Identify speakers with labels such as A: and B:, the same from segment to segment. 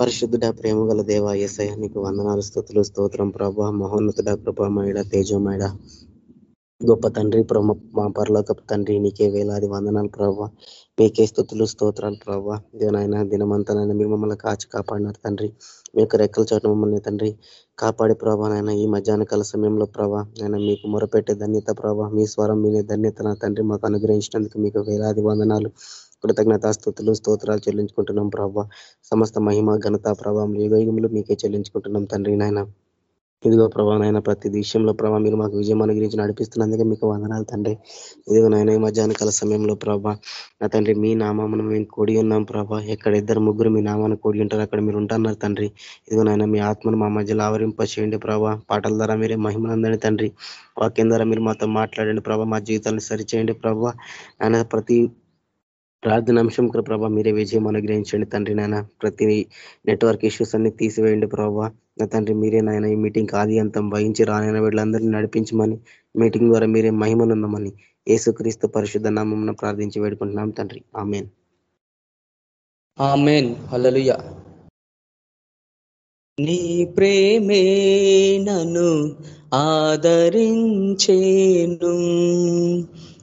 A: పరిశుద్ధుడ ప్రేమ గల దేవ ఎస్ఐ నీకు వందనాలు స్థుతులు స్తోత్రం ప్రభ మహోన్నతుడ కృపమయడ తేజమయుడ గొప్ప తండ్రి మా పరలోక తండ్రి నీకే వేలాది వందనాలు ప్రభ మీకే స్థుతులు స్తోత్రాలు ప్రభావ దేవనాయన దినమంతనైనా మీరు మమ్మల్ని కాచి కాపాడినారు తండ్రి. మీ యొక్క రెక్కల చోట మమ్మల్ని తండ్రి కాపాడే ప్రభా నాయన ఈ మధ్యాహ్న కాల సమయంలో ప్రభా నేను మీకు మొరపెట్టే ధన్యత ప్రభా మీ స్వరం మీనే ధన్యత నా తండ్రి మాకు అనుగ్రహించినందుకు మీకు వేలాది వందనాలు. కృతజ్ఞత స్థుతులు స్తోత్రాలు చెల్లించుకుంటున్నాం ప్రభావ సమస్త మహిమ ఘనత ప్రభావం యుగయుగములు మీకే చెల్లించుకుంటున్నాం తండ్రి నాయన. ఇదిగో ప్రభా నాయన ప్రతి విషయంలో ప్రభావ మీరు మాకు విజయం అనుగ్రహించి నడిపిస్తున్నందుకే మీకు వందనాలు తండ్రి. ఇదిగో నాయన ఈ మధ్యాహ్న కాల సమయంలో ప్రభా నా తండ్రి మీ నామమును మేము కూడి ఉన్నాం ప్రభా. ఎక్కడ ఇద్దరు ముగ్గురు మీ నామాన్ని కూడి ఉంటారు అక్కడ మీరు ఉంటున్నారు తండ్రి. ఇదిగో నాయన మీ ఆత్మను మా మధ్యలో ఆవరింపచేయండి ప్రభా. పాటల ద్వారా మీరే మహిమనందని తండ్రి. వాక్యం ద్వారా మీరు మాతో మాట్లాడండి ప్రభా. మా జీవితాన్ని సరిచేయండి ప్రభా. ఆయన ప్రతి ప్రార్థన అంశం ప్రభావ మీరే విజయం అనుగ్రహించండి తండ్రి నాయన. ప్రతి నెట్వర్క్ ఇష్యూస్ అన్ని తీసివేయండి ప్రభావ నా తండ్రి మీరే నాయన ఈ మీటింగ్ ఆది అంతం వహించి రానైన వీళ్ళందరినీ నడిపించమని మీటింగ్ ద్వారా మీరే మహిమనుందమని ఏసుక్రీస్తు పరిశుద్ధ నామం ప్రార్థించి వేడుకుంటున్నాం తండ్రి. ఆమెన్.
B: ఆమెన్. హలలుయ నీ ప్రేమే నన్ను ఆదరించేను.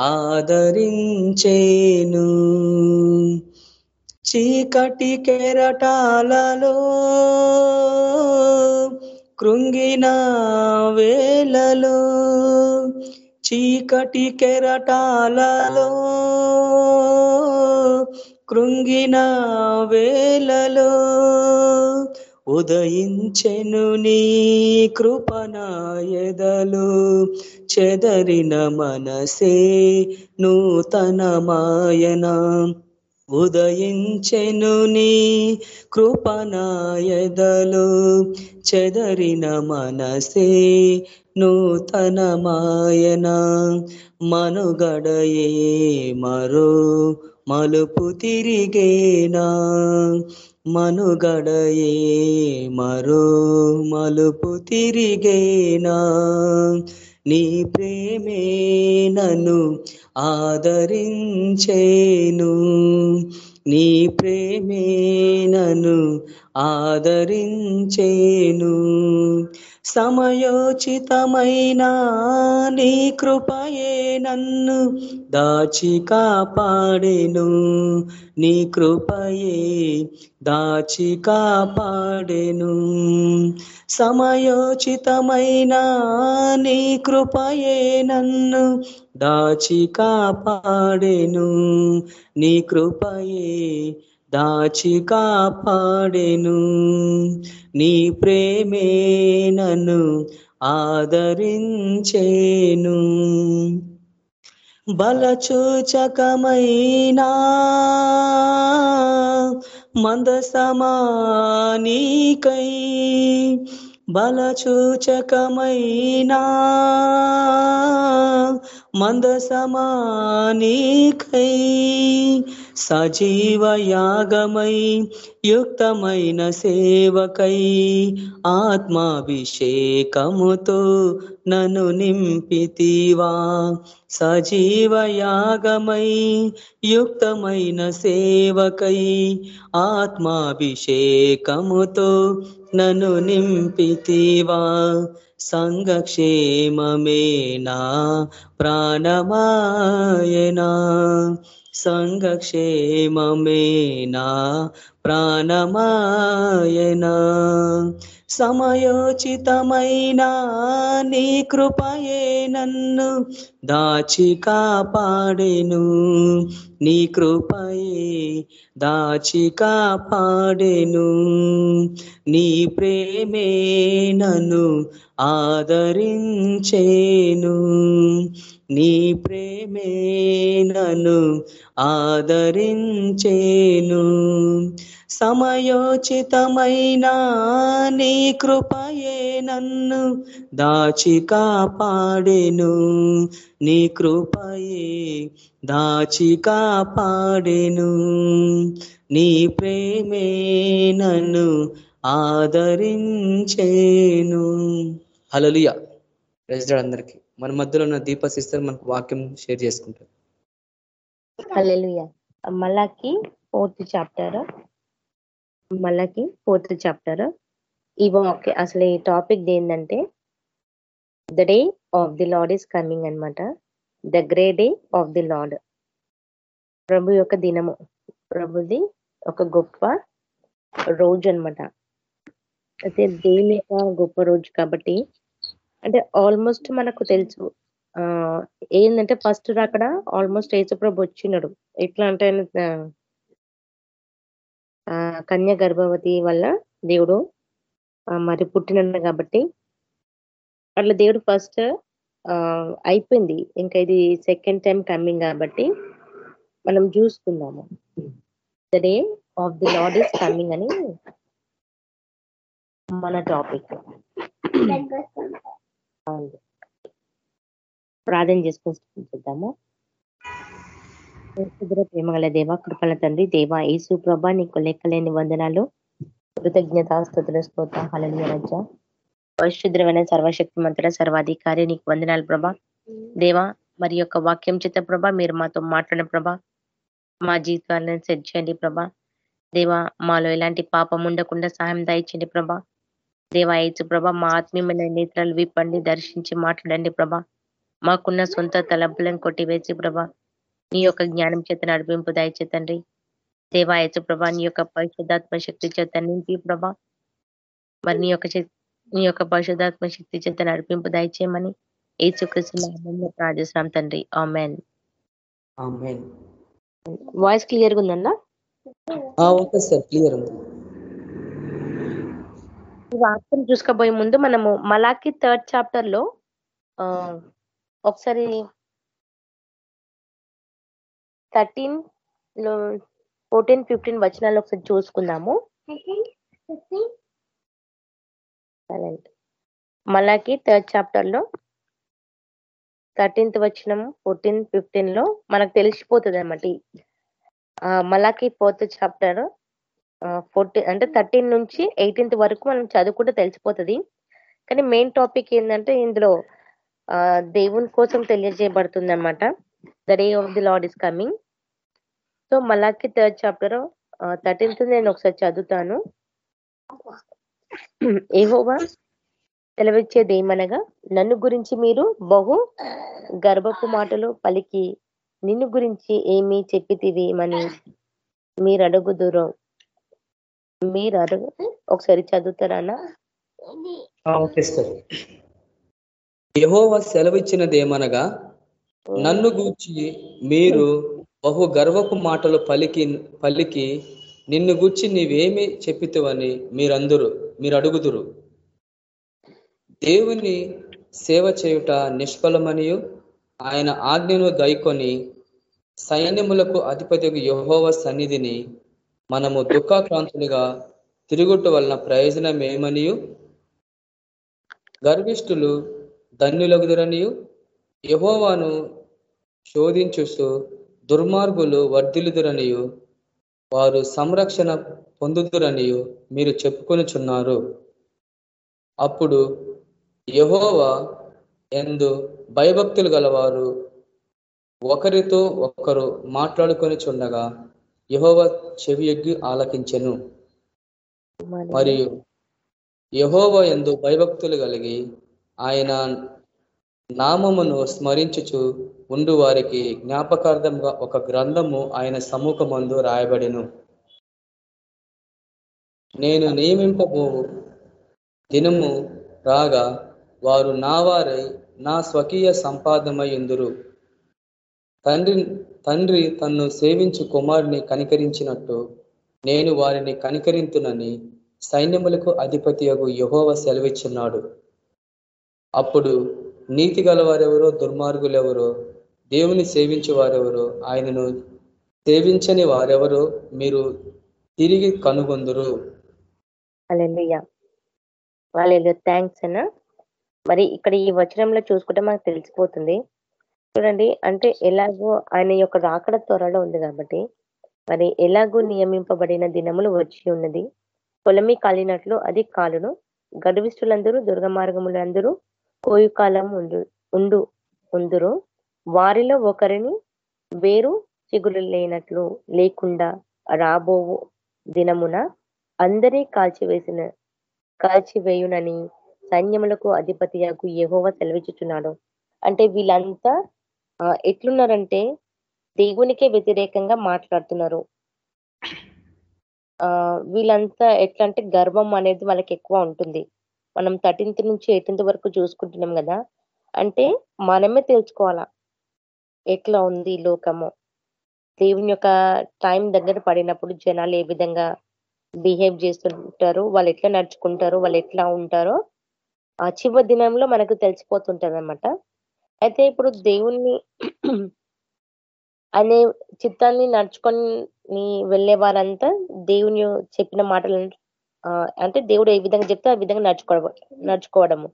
B: ఆదరించేను. చీకటి కెరటాలలో కృంగిన వేలలో చీకటి కెరటాలలో కృంగిన వేలలో ఉదయించెను నీ కృపణ ఎదలు. చెదరిన మనసే నూతనమాయన. ఉదయించెను నీ కృపనాయదలు చెదరిన మనసే నూతనమాయన. మనుగడయే మరో మలుపు తిరిగేనా. మనుగడయే మరో మలుపు తిరిగేనా. నీ ప్రేమే నన్ను ఆదరించేను. నీ ప్రేమే నన్ను ఆదరించేను. సమయోచితమైన నీ కృపయే నన్ను దాచి కాపాడేను. నీ కృపయే దాచి కాపాడేను. సమయోచితమైన నీ కృపయే నన్ను దాచి కాపాడేను. నీ కృపయే దాచి కాపాడెను. నీ ప్రేమే నన్ను ఆదరించేను. బలచూచకమైనా మందసమానీకై బలచూచకమైనా మందసమానీకై సజీవ యాగమై యుక్తమైన సేవకై ఆత్మాభిషేకముతో నను నింపితివా. సజీవ యాగమై యుక్తమైన సేవకై ఆత్మాభిషేకముతో నను నింపితివా. సంఘక్షేమమేనా ప్రాణమాయనా సంఘక్షేమమే నా ప్రాణమాయనా? సమయోచితమైన నీ కృపయే నన్ను దాచి కాపాడేను. నీ కృపయే దాచి కాపాడెను. నీ ప్రేమే నన్ను ఆదరించేను. నీ ప్రేమే నన్ను ఆదరించేను. సమయోచితమైన నీ కృపయ నన్ను దాచి కాపాడెను. నీ కృపయే దాచి కాపాడెను. నీ ప్రేమే నన్ను ఆదరించేను. హలలియ ప్రెసిడెంట్ అందరికి. మన మధ్యలో ఉన్న దీప సిస్టర్ మనకు వాక్యం షేర్ చేసుకుంటారు
C: hallelujah. Malachi fourth chapter. Malachi fourth chapter. ఈ వాక్య అసలు ఈ టాపిక్ ఏంటంటే the day of the Lord is coming అన్నమాట. The great day of the Lord. ప్రభు యొక్క దినము. ప్రభుది ఒక గొప్ప రోజు అన్నమాట. అయితే దేవుని యొక్క గొప్ప రోజు కాబట్టి అంటే ఆల్మోస్ట్ మనకు తెలుసు. ఆ ఏంటంటే ఫస్ట్ అక్కడ ఆల్మోస్ట్ యేసుప్రభు వచ్చినాడు. ఎట్లా అంటే కన్యా కన్య గర్భవతి వల్ల దేవుడు మరి పుట్టినన్న కాబట్టి అట్లా దేవుడు ఫస్ట్ అయిపోయింది. ఇంకా ఇది సెకండ్ టైం కమింగ్ కాబట్టి మనం చూసుకుందాము. The day of the Lord is coming అని మన టాపిక్ ప్రార్థన చేసుకొని చూద్దాము. ప్రేమగల దేవ కృపల తండ్రి దేవ యేసు ప్రభ నీకు లెక్కలేని వందనాలు. కృతజ్ఞతాస్తుతుల స్తోత్ర హళనీయ రజ. పరిశుద్రమైన సర్వశక్తి మంత్ర సర్వాధికారి నీకు వందనాలు ప్రభా. దేవా మరి యొక్క వాక్యం చేత ప్రభ మీరు మాతో మాట్లాడిన ప్రభ. మా జీవితాలను సెట్ చేయండి ప్రభా. దేవా మాలో ఎలాంటి పాపం ఉండకుండా సహాయం దాయించండి ప్రభా. దేవా ఏచు ప్రభ మా ఆత్మీయమైన నేత్రాలు విప్పండి దర్శించి మాట్లాడండి ప్రభ. మాకున్న సొంత తలంపులను కొట్టివేసి ప్రభ నీ యొక్క జ్ఞానం చేత నడిపింపు దయచేతండి దేవా యేసు ప్రభ నీ యొక్క పరిశుద్ధాత్మ శక్తి చేత నింపి ప్రభ. మరి నీ యొక్క నీ యొక్క పరిశుద్ధాత్మ శక్తి చేత నడిపింపు దయచేయమని ఏసుకృష్ణ నామంలో ప్రార్థిస్తున్నాం తండ్రి. ఆమెన్.
B: ఆమేన్.
C: వాయిస్ క్లియర్గా ఉందన్నా?
B: ఆ, ఓకే సార్ క్లియర్ ఉంది.
C: ఈ వాక్యం చూసుకోబోయే ముందు మనము మలాకి థర్డ్ చాప్టర్లో ఆ, ఒకసారి థర్టీన్లో ఫోర్టీన్ ఫిఫ్టీన్ వచనాలు ఒకసారి చూసుకుందాము. మలాకి థర్డ్ చాప్టర్లో థర్టీన్త్ వచనం ఫోర్టీన్ ఫిఫ్టీన్లో మనకు తెలిసిపోతుంది అనమాట మలాకి ఫోర్త్ చాప్టర్ ఫోర్టీన్ అంటే థర్టీన్ నుంచి ఎయిటీన్త్ వరకు మనం చదువుకుంటే తెలిసిపోతుంది. కానీ మెయిన్ టాపిక్ ఏంటంటే ఇందులో దేవుని కోసం తెలియజేయబడుతుంది అనమాట the day of the Lord is coming. So Malachi third chapter thirteenth నేను ఒకసారి చదువుతాను. ఏహోవా సెలవిచ్చేది ఏమనగా నన్ను గురించి మీరు బహు గర్భపు మాటలు పలికి నిన్ను గురించి ఏమి చెప్పితివి అని మీరు అడుగుదురు మీరు అడుగు ఒకసారి చదువుతారా
B: యెహోవా సెలవిచ్చినదేమనగా నన్ను గూర్చి మీరు బహు గర్వపు మాటలు పలికి పలికి నిన్ను గుచ్చి నీవేమి చెప్పితివని మీరందరూ మీరు అడుగుదురు దేవుని సేవ చేయుట నిష్ఫలమనియు. ఆయన ఆజ్ఞను దైకొని సైన్యములకు అధిపతి యహోవ సన్నిధిని మనము దుఃఖాక్రాంతులుగా తిరుగుట వలన ప్రయోజనం ఏమనియు గర్విష్ఠులు ధన్యులగుదురనియు. యహోవాను శోధించుస్తూ దుర్మార్గులు వర్ధిల్లుదురనియు వారు సంరక్షణ పొందుదురనియు మీరు చెప్పుకొనుచున్నారు. అప్పుడు యహోవా ఎందు భయభక్తులు గలవారు ఒకరితో ఒకరు మాట్లాడుకొని చుండగా యహోవ చెవి ఎగ్గి ఆలకించెను. మరియు యహోవ ఎందు భయభక్తులు కలిగి ఆయన నామమును స్మరించుచు ఉండు వారికి జ్ఞాపకార్థంగా ఒక గ్రంథము ఆయన సముఖమందు రాయబడిను. నేను నియమింపబో దినము రాగా వారు నా వారై నా స్వకీయ సంపాదమై ఎందురు తండ్రి తండ్రి తన్ను సేవించు కుమారుని కనికరించినట్టు నేను వారిని కనికరింతునని సైన్యములకు అధిపతియగు యహోవ సెలవిచ్చున్నాడు. అప్పుడు నీతి గలవారెవరో దుర్మార్గులెవరో దేవుని సేవించే వారెవరో ఆయనను సేవించని వారెవరో? మీరు తిరిగి కనుగొందురు.
C: వాళ్ళు థ్యాంక్స్ అన్న. మరి ఇక్కడ ఈ వచనంలో చూసుకుంటే మనకు తెలిసిపోతుంది. చూడండి అంటే ఎలాగో ఆయన యొక్క రాకడ త్వరలో ఉంది కాబట్టి మరి ఎలాగో నియమింపబడిన దినములు వచ్చి ఉన్నది. పొలమి కాలినట్లు అది కాలును. గర్విష్ఠులందరూ దుర్గమార్గములందరూ కోయు కాలం ఉండు ఉండు ఉందురు. వారిలో ఒకరిని వేరు చిగురు లేనట్లు లేకుండా రాబోవు దినమున అందరి కాల్చివేసిన కాల్చివేయునని సైన్యములకు అధిపతియాకు యహోవ సెలవిచ్చుచున్నాడు. అంటే వీళ్ళంతా ఎట్లున్నారంటే దేవునికే వ్యతిరేకంగా మాట్లాడుతున్నారు. ఆ వీళ్ళంతా ఎట్లా అంటే గర్వం అనేది వాళ్ళకి ఎక్కువ ఉంటుంది. మనం థర్టీన్త్ నుంచి ఎయిటీన్త్ వరకు చూసుకుంటున్నాం కదా. అంటే మనమే తెలుసుకోవాలా. ఎట్లా ఉంది లోకము? దేవుని యొక్క టైం దగ్గర పడినప్పుడు జనాలు ఏ విధంగా బిహేవ్ చేస్తుంటారు? వాళ్ళు ఎట్లా నడుచుకుంటారు? వాళ్ళు ఎట్లా ఉంటారో ఆ చివరి దినంలో మనకు తెలిసిపోతుంటది అనమాట అయితే ఇప్పుడు దేవుణ్ణి అనే చిత్తాన్ని నడుచుకొని వెళ్ళే వారంతా దేవుని చెప్పిన మాటలు అంటే దేవుడు ఏ విధంగా చెప్తే ఆ విధంగా నడుచుకోవ నడుచుకోవడము.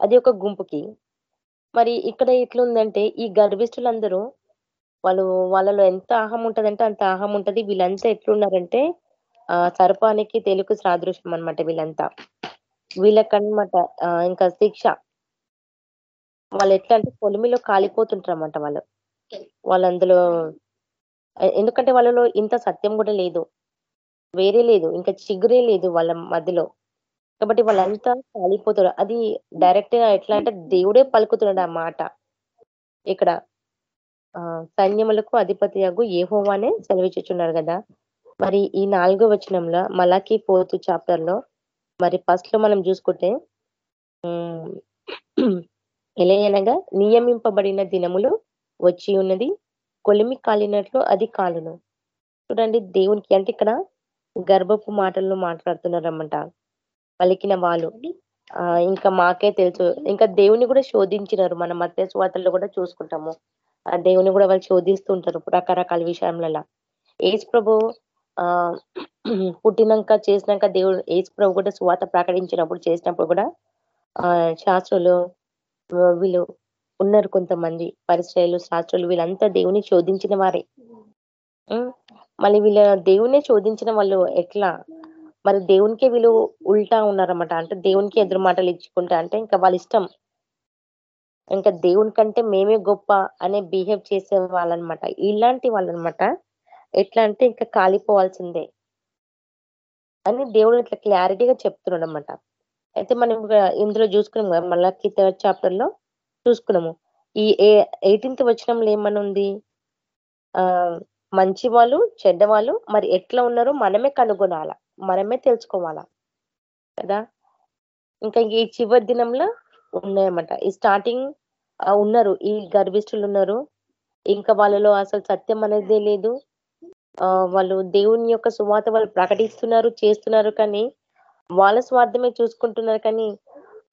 C: అది ఒక గుంపుకి. మరి ఇక్కడ ఎట్లుందంటే ఈ గర్భిష్ఠులందరూ వాళ్ళు వాళ్ళలో ఎంత ఆహం ఉంటదంటే అంత ఆహం ఉంటది. వీళ్ళంతా ఎట్లున్నారంటే ఆ సర్పానికి తెలుగు సాదృశ్యం అనమాట వీళ్ళంతా. వీళ్ళకనమాట ఇంకా శిక్ష. వాళ్ళు ఎట్లా అంటే పొలిమిలో కాలిపోతుంటారు అన్నమాట వాళ్ళు. వాళ్ళు అందులో ఎందుకంటే వాళ్ళలో ఇంత సత్యం కూడా లేదు. వేరే లేదు ఇంకా చిగురే లేదు వాళ్ళ మధ్యలో. కాబట్టి వాళ్ళంతా కాలిపోతారు అది డైరెక్ట్గా ఎట్లా అంటే దేవుడే పలుకుతున్నాడు ఆ మాట. ఇక్కడ ఆ అధిపతి అగు ఏహోవానే సెలవిచ్చుచున్నారు కదా. మరి ఈ నాలుగో వచనంలో మలాకి ఫోర్త్ చాప్టర్లో మరి ఫస్ట్లో మనం చూసుకుంటే ఎలయనగా నియమింపబడిన దినములు వచ్చి ఉన్నది కొలిమి కాలినట్లు అది కాలును. చూడండి దేవునికి అంటే ఇక్కడ గర్భపు మాటలను మాట్లాడుతున్నారన్నమాట. పలికిన వాళ్ళు. ఆ ఇంకా మాకే తెలుసు. ఇంకా దేవుని కూడా శోధించినారు. మన మధ్య స్వాతల్లో కూడా చూసుకుంటాము. ఆ దేవుని కూడా వాళ్ళు శోధిస్తుంటారు రకరకాల విషయంలో ఏజ్ ప్రభు ఆ పుట్టినాక చేసినాక దేవుడు ఏజ్ ప్రభు కూడా స్వాత ప్రకటించినప్పుడు చేసినప్పుడు కూడా ఆ శాస్త్రులు వీళ్ళు ఉన్నారు కొంతమంది. పరిశ్రయలు శాస్త్రులు వీళ్ళంతా దేవుని శోధించిన వారే. మళ్ళీ వీళ్ళ దేవునే శోధించిన వాళ్ళు ఎట్లా? మరి దేవునికే వీళ్ళు ఉల్టా ఉన్నారన్నమాట. అంటే దేవునికి ఎదురు మాటలు ఇచ్చుకుంటా అంటే ఇంకా వాళ్ళ ఇష్టం. ఇంకా దేవుని కంటే మేమే గొప్ప అనే బిహేవ్ చేసే వాళ్ళనమాట ఇలాంటి వాళ్ళనమాట ఎట్లా అంటే ఇంకా కాలిపోవాల్సిందే అని దేవుడు ఇట్లా క్లారిటీగా చెప్తున్నాడు అనమాట అయితే మనం ఇందులో చూసుకున్నాం కదా మళ్ళా థర్డ్ చాప్టర్లో చూసుకున్నాము. ఈ ఎయిటీన్త్ వచనంలో ఏమని ఉంది? ఆ మంచి వాళ్ళు చెడ్డవాళ్ళు మరి ఎట్లా ఉన్నారో మనమే కనుగొనాలా? మనమే తెలుసుకోవాలా? కదా? ఇంకా ఈ చివరి దినంలో ఉన్నాయన్నమాట. ఈ స్టార్టింగ్ ఉన్నారు. ఈ గర్భిష్ఠులు ఉన్నారు. ఇంకా వాళ్ళలో అసలు సత్యం అనేది లేదు. వాళ్ళు దేవుని యొక్క సువాత వాళ్ళు ప్రకటిస్తున్నారు చేస్తున్నారు కానీ వాళ్ళ స్వార్థమే చూసుకుంటున్నారు కానీ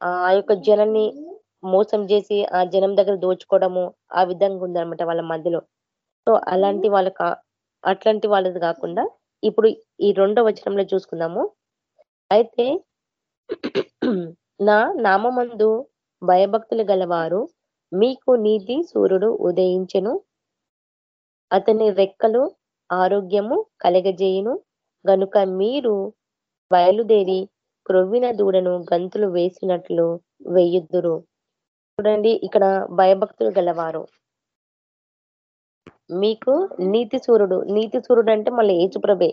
C: ఆ యొక్క జనాన్ని మోసం చేసి ఆ జనం దగ్గర దోచుకోవడము ఆ విధంగా ఉందనమాట వాళ్ళ మధ్యలో. సో అలాంటి వాళ్ళ అట్లాంటి వాళ్ళది కాకుండా ఇప్పుడు ఈ రెండో వచనంలో చూసుకుందాము. అయితే నా నామందు భయభక్తులు గలవారు మీకు నీతి సూర్యుడు ఉదయించెను. అతని రెక్కలు ఆరోగ్యము కలగజేయును. గనుక మీరు బయలుదేరి క్రొవ్విన దూడను గంతులు వేసినట్లు వేయుద్దురు చూడండి ఇక్కడ భయభక్తులు గలవారు. మీకు నీతి సూర్యుడు నీతి సూర్యుడు అంటే మళ్ళీ ఏచుప్రభే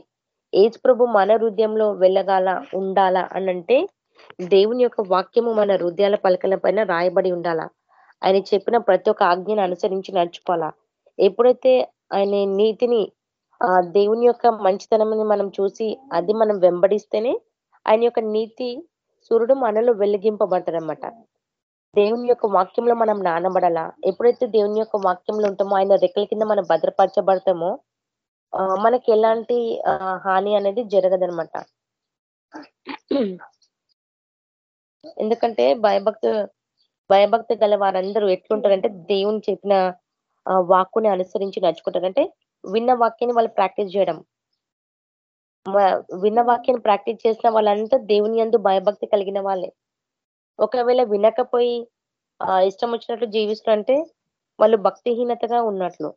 C: ఏచుప్రభు మన హృదయంలో వెళ్ళగాల ఉండాలా అనంటే దేవుని యొక్క వాక్యము మన హృదయాల పలకల పైన రాయబడి ఉండాలా. ఆయన చెప్పిన ప్రతి ఒక్క ఆజ్ఞను అనుసరించి నడుచుకోవాలా. ఎప్పుడైతే ఆయన నీతిని ఆ దేవుని యొక్క మంచితనం మనం చూసి అది మనం వెంబడిస్తేనే ఆయన యొక్క నీతి సూర్యుడు మనలో వెలిగింపబడతాడనమాట దేవుని యొక్క వాక్యంలో మనం నానబడాలా? ఎప్పుడైతే దేవుని యొక్క వాక్యంలో ఉంటామో ఆయన రెక్కల కింద మనం భద్రపరచబడతామో మనకి ఎలాంటి హాని అనేది జరగదనమాట ఎందుకంటే భయభక్తు భయభక్తి గల వారందరూ ఎట్లుంటారంటే దేవుని చెప్పిన వాక్కుని అనుసరించి నడుచుకుంటారంటే విన్న వాక్యాన్ని వాళ్ళు ప్రాక్టీస్ చేయడం. మ- విన్న వాక్యాన్ని ప్రాక్టీస్ చేసిన వాళ్ళంతా దేవుని యందు భయభక్తి కలిగిన వాళ్ళే. ఒకవేళ వినకపోయి ఆ, ఇష్టం వచ్చినట్లు జీవిస్తుంటే వాళ్ళు భక్తిహీనతగా ఉన్నట్లు.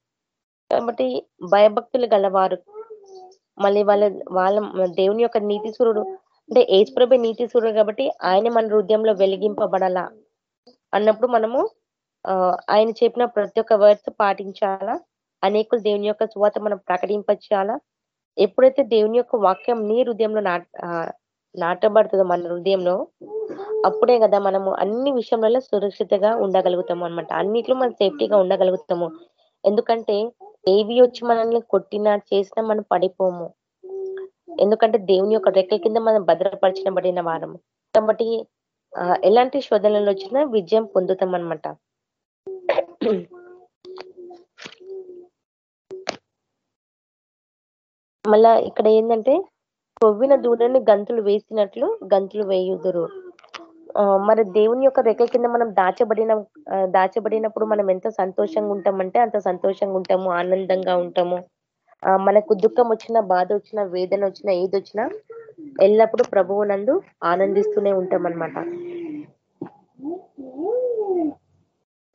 C: కాబట్టి భయభక్తులు గలవారు. మళ్ళీ వాళ్ళ వాళ్ళ దేవుని యొక్క నీతి సూర్యుడు అంటే ఏసుప్రభే నీతి సూర్యుడు కాబట్టి ఆయన మన హృదయంలో వెలిగింపబడాలా? అన్నప్పుడు మనము ఆ, ఆయన చెప్పిన ప్రతి ఒక్క వర్డ్స్ పాటించాలా? అనేకులు దేవుని యొక్క సువాత మనం ప్రకటింపచేయాలా? ఎప్పుడైతే దేవుని యొక్క వాక్యం నీ హృదయంలో నాట నాటబడుతుందో మన హృదయంలో అప్పుడే కదా మనము అన్ని విషయంలో సురక్షితంగా ఉండగలుగుతాము అన్నమాట. అన్నిట్లో మనం సేఫ్టీగా ఉండగలుగుతాము. ఎందుకంటే ఏవి వచ్చి మనల్ని కొట్టినా చేసినా మనం పడిపోము. ఎందుకంటే దేవుని యొక్క రెక్కల కింద మనం భద్రపరచబడిన వారము. కాబట్టి ఎలాంటి శోధనలు వచ్చినా విజయం పొందుతాం అనమాట మళ్ళా ఇక్కడ ఏంటంటే కొవ్విన దూడని గంతులు వేసినట్లు గంతులు వేయుదురు. మరి దేవుని యొక్క రెక్కల కింద మనం దాచబడిన దాచబడినప్పుడు మనం ఎంత సంతోషంగా ఉంటామంటే అంత సంతోషంగా ఉంటాము ఆనందంగా ఉంటాము. మనకు దుఃఖం వచ్చినా బాధ వచ్చినా వేదన వచ్చినా ఏది వచ్చినా ఎల్లప్పుడూ ప్రభువు నందు ఆనందిస్తూనే ఉంటాం అన్నమాట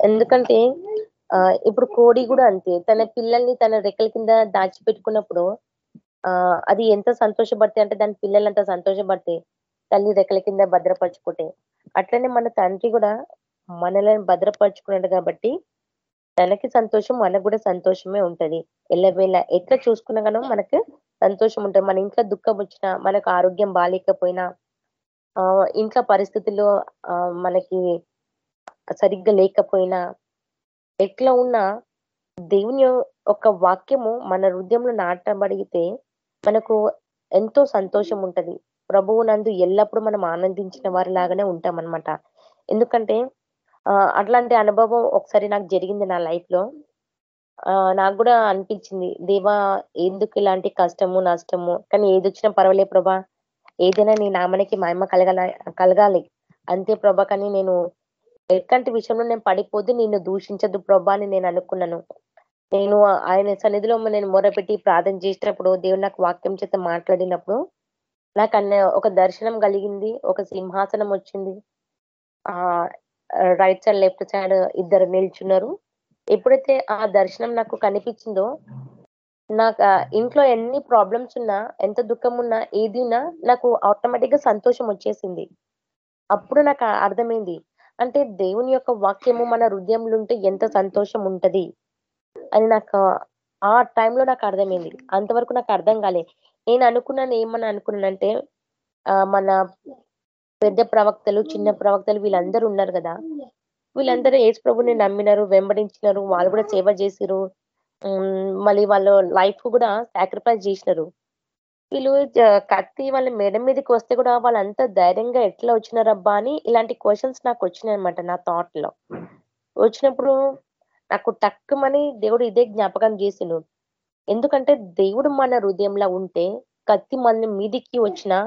C: ఎందుకంటే ఆ ఇప్పుడు కోడి కూడా అంతే. తన పిల్లల్ని తన రెక్కల కింద దాచిపెట్టుకున్నప్పుడు ఆ అది ఎంత సంతోషపడతాయి అంటే దాని పిల్లలు అంత సంతోషపడతాయి. తల్లి రెక్కల కింద భద్రపరచుకుంటే అట్లనే మన తండ్రి కూడా మనల్ని భద్రపరచుకున్నాడు కాబట్టి తనకి సంతోషం మనకు కూడా సంతోషమే ఉంటది. ఎల్లవేళ ఎట్లా చూసుకున్నా గానో మనకు సంతోషం ఉంటుంది. మన ఇంట్లో దుఃఖం వచ్చినా మనకు ఆరోగ్యం బాగాలేకపోయినా ఆ ఇంట్లో పరిస్థితుల్లో మనకి సరిగ్గా లేకపోయినా ఎట్లా ఉన్నా దేవుని ఒక వాక్యము మన హృదయంలో నాటబడితే మనకు ఎంతో సంతోషం ఉంటది. ప్రభువు నందు ఎల్లప్పుడూ మనం ఆనందించిన వారి లాగానే ఉంటాం అనమాట ఎందుకంటే అట్లాంటి అనుభవం ఒకసారి నాకు జరిగింది నా లైఫ్లో ఆ నాకు కూడా అనిపించింది దేవా ఎందుకు ఇలాంటి కష్టము నష్టము? కానీ ఏది వచ్చినా పర్వాలే ప్రభా. ఏదైనా నీ నామనికి మహిమ కలగల కలగాలి. అంతే ప్రభా కానీ నేను ఎట్లాంటి విషయంలో నేను పడిపోద్దు నిన్ను దూషించదు ప్రభా అని నేను అనుకున్నాను. నేను ఆయన సన్నిధిలో నేను మొరపెట్టి ప్రార్థన చేసినప్పుడు దేవుడు నాకు వాక్యం చేత మాట్లాడినప్పుడు నాకు అన్న ఒక దర్శనం కలిగింది ఒక సింహాసనం వచ్చింది. ఆ రైట్ సైడ్ లెఫ్ట్ సైడ్ ఇద్దరు నిల్చున్నారు. ఎప్పుడైతే ఆ దర్శనం నాకు కనిపించిందో నాకు ఇంట్లో ఎన్ని ప్రాబ్లమ్స్ ఉన్నా ఎంత దుఃఖం ఉన్నా ఏదినా నాకు ఆటోమేటిక్గా సంతోషం వచ్చేసింది. అప్పుడు నాకు అర్థమైంది. అంటే దేవుని యొక్క వాక్యము మన హృదయంలో ఉంటే ఎంత సంతోషం ఉంటది అని నాకు ఆ టైంలో నాకు అర్థమైంది. అంతవరకు నాకు అర్థం కాలే. నేను అనుకున్నాను ఏమని అనుకున్నానంటే ఆ మన పెద్ద ప్రవక్తలు చిన్న ప్రవక్తలు వీళ్ళందరూ ఉన్నారు కదా. వీళ్ళందరూ యేసు ప్రభుని నమ్మినారు వెంబడించినారు వాళ్ళు కూడా సేవ చేసిరు మళ్ళీ వాళ్ళు లైఫ్ కూడా సాక్రిఫైస్ చేసినారు. వీళ్ళు కత్తి వాళ్ళ మెడ మీదకి వస్తే కూడా వాళ్ళంతా ధైర్యంగా ఎట్లా వచ్చినారబ్బా అని ఇలాంటి క్వశ్చన్స్ నాకు వచ్చినాయి అనమాట నా థాట్లో. వచ్చినప్పుడు నాకు టక్కుమని దేవుడు ఇదే జ్ఞాపకం చేసిండు. ఎందుకంటే దేవుడు మన హృదయంలో ఉంటే కత్తి మన మీదికి వచ్చినా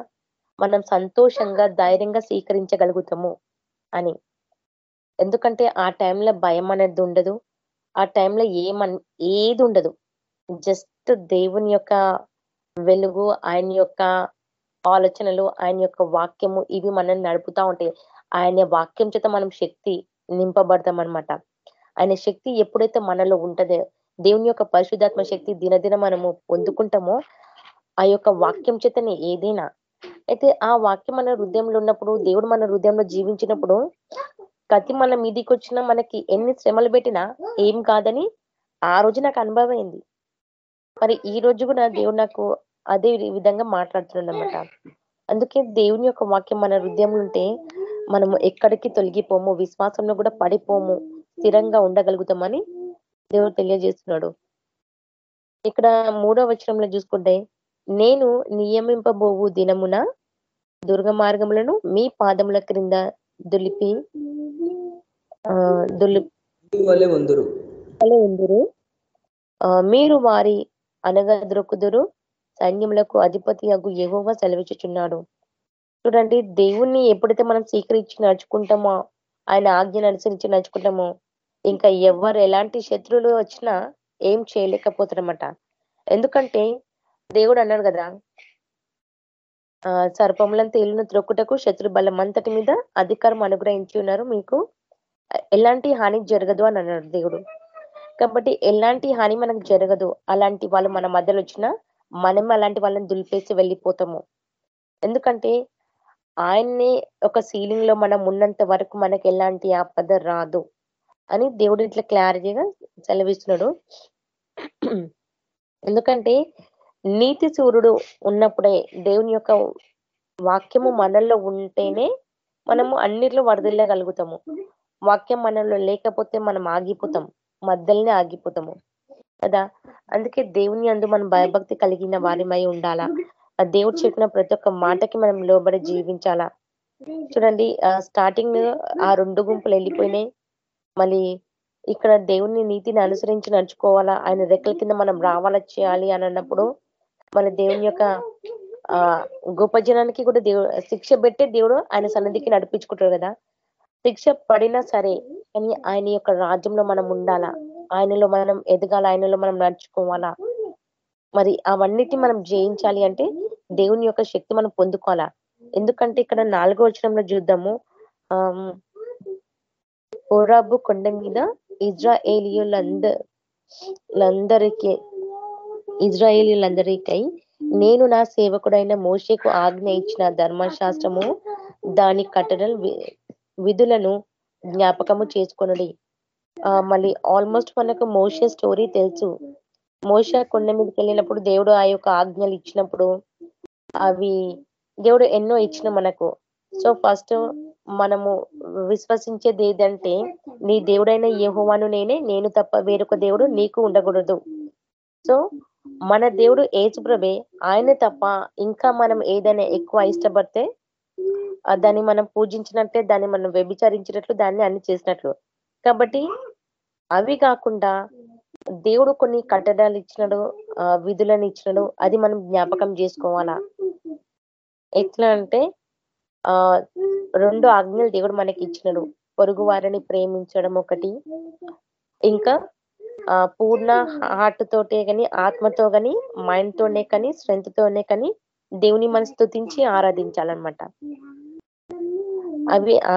C: మనం సంతోషంగా ధైర్యంగా స్వీకరించగలుగుతాము అని. ఎందుకంటే ఆ టైంలో భయం అనేది ఉండదు. ఆ టైంలో ఏమన్ ఏది ఉండదు. జస్ట్ దేవుని యొక్క వెలుగు ఆయన యొక్క ఆలోచనలు ఆయన యొక్క వాక్యము ఇవి మనల్ని నడుపుతా ఉంటాయి. ఆయన వాక్యం చేత మనం శక్తి నింపబడతాం అనమాట ఆయన శక్తి ఎప్పుడైతే మనలో ఉంటదో దేవుని యొక్క పరిశుద్ధాత్మ శక్తి దినదిన మనము పొందుకుంటామో ఆ యొక్క వాక్యం చేతనే ఏదైనా. అయితే ఆ వాక్యం మన హృదయంలో ఉన్నప్పుడు దేవుడు మన హృదయంలో జీవించినప్పుడు కతి మన మీదికి వచ్చినా మనకి ఎన్ని శ్రమలు పెట్టినా ఏం కాదని ఆ రోజు నాకు అనుభవం అయింది మరి ఈ రోజు కూడా దేవుడు నాకు అదే విధంగా మాట్లాడుతున్నాడు అనమాట అందుకే దేవుని యొక్క వాక్యం మన హృదయంలో ఉంటే మనము ఎక్కడికి తొలగిపోము విశ్వాసంలో కూడా పడిపోము స్థిరంగా ఉండగలుగుతామని దేవుడు తెలియజేస్తున్నాడు. ఇక్కడ మూడో వచనంలో చూసుకుంటే నేను నియమింపబోవు దినమున దుర్గ మార్గములను మీ పాదముల క్రింద దులిపి
B: ఉందురు.
C: మీరు వారి అనగద్రొక్కుదురు సైన్యములకు అధిపతి అగు యెహోవా సెలవిచ్చుచున్నాడు. చూడండి దేవుణ్ణి ఎప్పుడైతే మనం స్వీకరించి నడుచుకుంటామో ఆయన ఆజ్ఞను అనుసరించి నడుచుకుంటామో ఇంకా ఎవరు ఎలాంటి శత్రువులు వచ్చినా ఏం చేయలేకపోతారన్నమాట. ఎందుకంటే దేవుడు అన్నాడు కదా ఆ సర్పములను తేలిన త్రొక్కుటకు శత్రు బలం అంతటి మీద అధికారం అనుగ్రహించి ఉన్నారు. మీకు ఎలాంటి హాని జరగదు అని అన్నాడు దేవుడు. కాబట్టి ఎలాంటి హాని మనకు జరగదు. అలాంటి వాళ్ళు మన మధ్యలో వచ్చినా మనం అలాంటి వాళ్ళని దులిపేసి వెళ్ళిపోతాము. ఎందుకంటే ఆయన్ని ఒక సీలింగ్లో మనం ఉన్నంత వరకు మనకి ఎలాంటి ఆపద రాదు. అని దేవుడు ఇట్లా క్లారిటీగా సెలవిస్తున్నాడు. ఎందుకంటే నీతి సూర్యుడు ఉన్నప్పుడే దేవుని యొక్క వాక్యము మనల్లో ఉంటేనే మనము అన్నిట్లో వరదల్లగలుగుతాము. వాక్యం మనలో లేకపోతే మనం ఆగిపోతాం. మధ్యలోనే ఆగిపోతాము. కదా? అందుకే దేవుని అందు మనం భయభక్తి కలిగిన వారిమై ఉండాలా? ఆ దేవుడు చెప్పిన ప్రతి ఒక్క మాటకి మనం లోబడి జీవించాలా? చూడండి స్టార్టింగ్ ఆ రెండు గుంపులు వెళ్ళిపోయినాయి. మళ్ళీ ఇక్కడ దేవుని నీతిని అనుసరించి నడుచుకోవాలా? ఆయన రెక్కల కింద మనం రావాలా చేయాలి అని అన్నప్పుడు మన దేవుని యొక్క ఆ గొప్ప జనానికి కూడా దేవుడు శిక్ష పెట్టే దేవుడు ఆయన సన్నిధికి నడిపించుకుంటాడు కదా? శిక్ష పడినా సరే కానీ ఆయన యొక్క రాజ్యంలో మనం ఉండాలా? ఆయనలో మనం ఎదగాల? ఆయనలో మనం నడుచుకోవాలా? మరి అవన్నిటి మనం జయించాలి అంటే దేవుని యొక్క శక్తి మనం పొందుకోవాలా? ఎందుకంటే ఇక్కడ నాలుగో వచనంలో చూద్దాము. ఆ ఓరాబు కొండ మీద ఇజ్రాయేలియులందరికీ ఇజ్రాయేలీలందరికై నేను నా సేవకుడైన మోషేకు ఆజ్ఞ ఇచ్చిన ధర్మశాస్త్రము దాని కట్టడలు విధులను జ్ఞాపకము చేసుకొనుడి. మళ్ళీ ఆల్మోస్ట్ మనకు మోషే స్టోరీ తెలుసు. మోష కొండ మీదకి వెళ్ళినప్పుడు దేవుడు ఆ యొక్క ఆజ్ఞలు ఇచ్చినప్పుడు అవి దేవుడు ఎన్నో ఇచ్చిన మనకు. సో ఫస్ట్ మనము విశ్వసించేది ఏదంటే నీ దేవుడైన యహోవాను నేనే నేను తప్ప వేరొక దేవుడు నీకు ఉండకూడదు. సో మన దేవుడు ఏచుప్రభే ఆయన తప్ప ఇంకా మనం ఏదైనా ఎక్కువ ఇష్టపడితే దాన్ని మనం పూజించినట్లే దాన్ని మనం వ్యభిచరించినట్లు దాన్ని అన్ని చేసినట్లు. కాబట్టి అవి కాకుండా దేవుడు కొన్ని కట్టడాలు ఇచ్చినాడు విధులను ఇచ్చినాడు అది మనం జ్ఞాపకం చేసుకోవాలా? ఎట్లా అంటే ఆ రెండు ఆజ్ఞలు దేవుడు మనకి ఇచ్చినడు. పొరుగు వారిని ప్రేమించడం ఒకటి ఇంకా ఆ పూర్ణ హార్ట్ తోటే కానీ ఆత్మతో కానీ మైండ్ తోనే కానీ స్ట్రెంత్ తోనే కానీ దేవుని మనం స్థుతించి ఆరాధించాలన్నమాట. అవి ఆ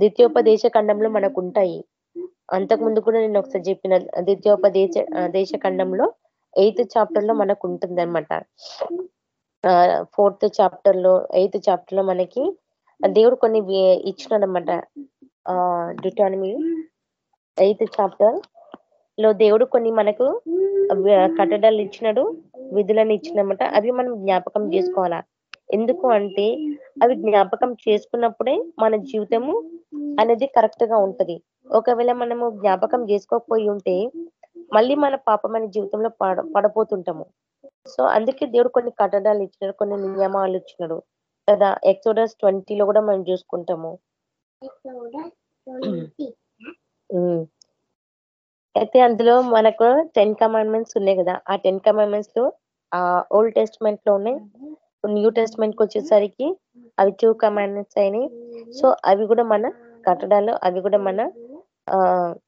C: ద్వితీయోపదేశ ఖండంలో మనకు ఉంటాయి. అంతకు ముందు కూడా నేను ఒకసారి చెప్పిన ద్వితీయోపదేశ దేశ ఖండంలో ఎయిత్ చాప్టర్లో మనకు ఉంటుంది అనమాట ఫోర్త్ చాప్టర్లో ఎయిత్ చాప్టర్లో మనకి దేవుడు కొన్ని ఇచ్చినాడు అనమాట డిటానమీ ఎయిత్ చాప్టర్లో దేవుడు కొన్ని మనకు కట్టడాలు ఇచ్చినాడు విధులను ఇచ్చినమాట అవి మనం జ్ఞాపకం చేసుకోవాలా? ఎందుకు అంటే అవి జ్ఞాపకం చేసుకున్నప్పుడే మన జీవితము అనేది కరెక్ట్గా ఉంటది. ఒకవేళ మనము జ్ఞాపకం చేసుకోకపోయి ఉంటే మళ్ళీ మన పాపమైన జీవితంలో పడ పడపోతుంటాము సో అందుకే దేవుడు కొన్ని కట్టడాలు ఇచ్చినాడు కొన్ని నియమాలు ఇచ్చినాడు. కదా ఎక్సోడస్ ట్వంటీలో కూడా మనం చూసుకుంటాము. అయితే అందులో మనకు టెన్ కమాండ్మెంట్స్ ఉన్నాయి కదా ఆ టెన్ కమాండ్మెంట్స్లో ఆ ఓల్డ్ టెస్ట్మెంట్లో ఉన్నాయి. న్యూ టెస్ట్మెంట్కి వచ్చేసరికి అవి టూ కమాండ్మెంట్స్ అయినాయి. సో అవి కూడా మన కట్టడాలు అవి కూడా మన ఆ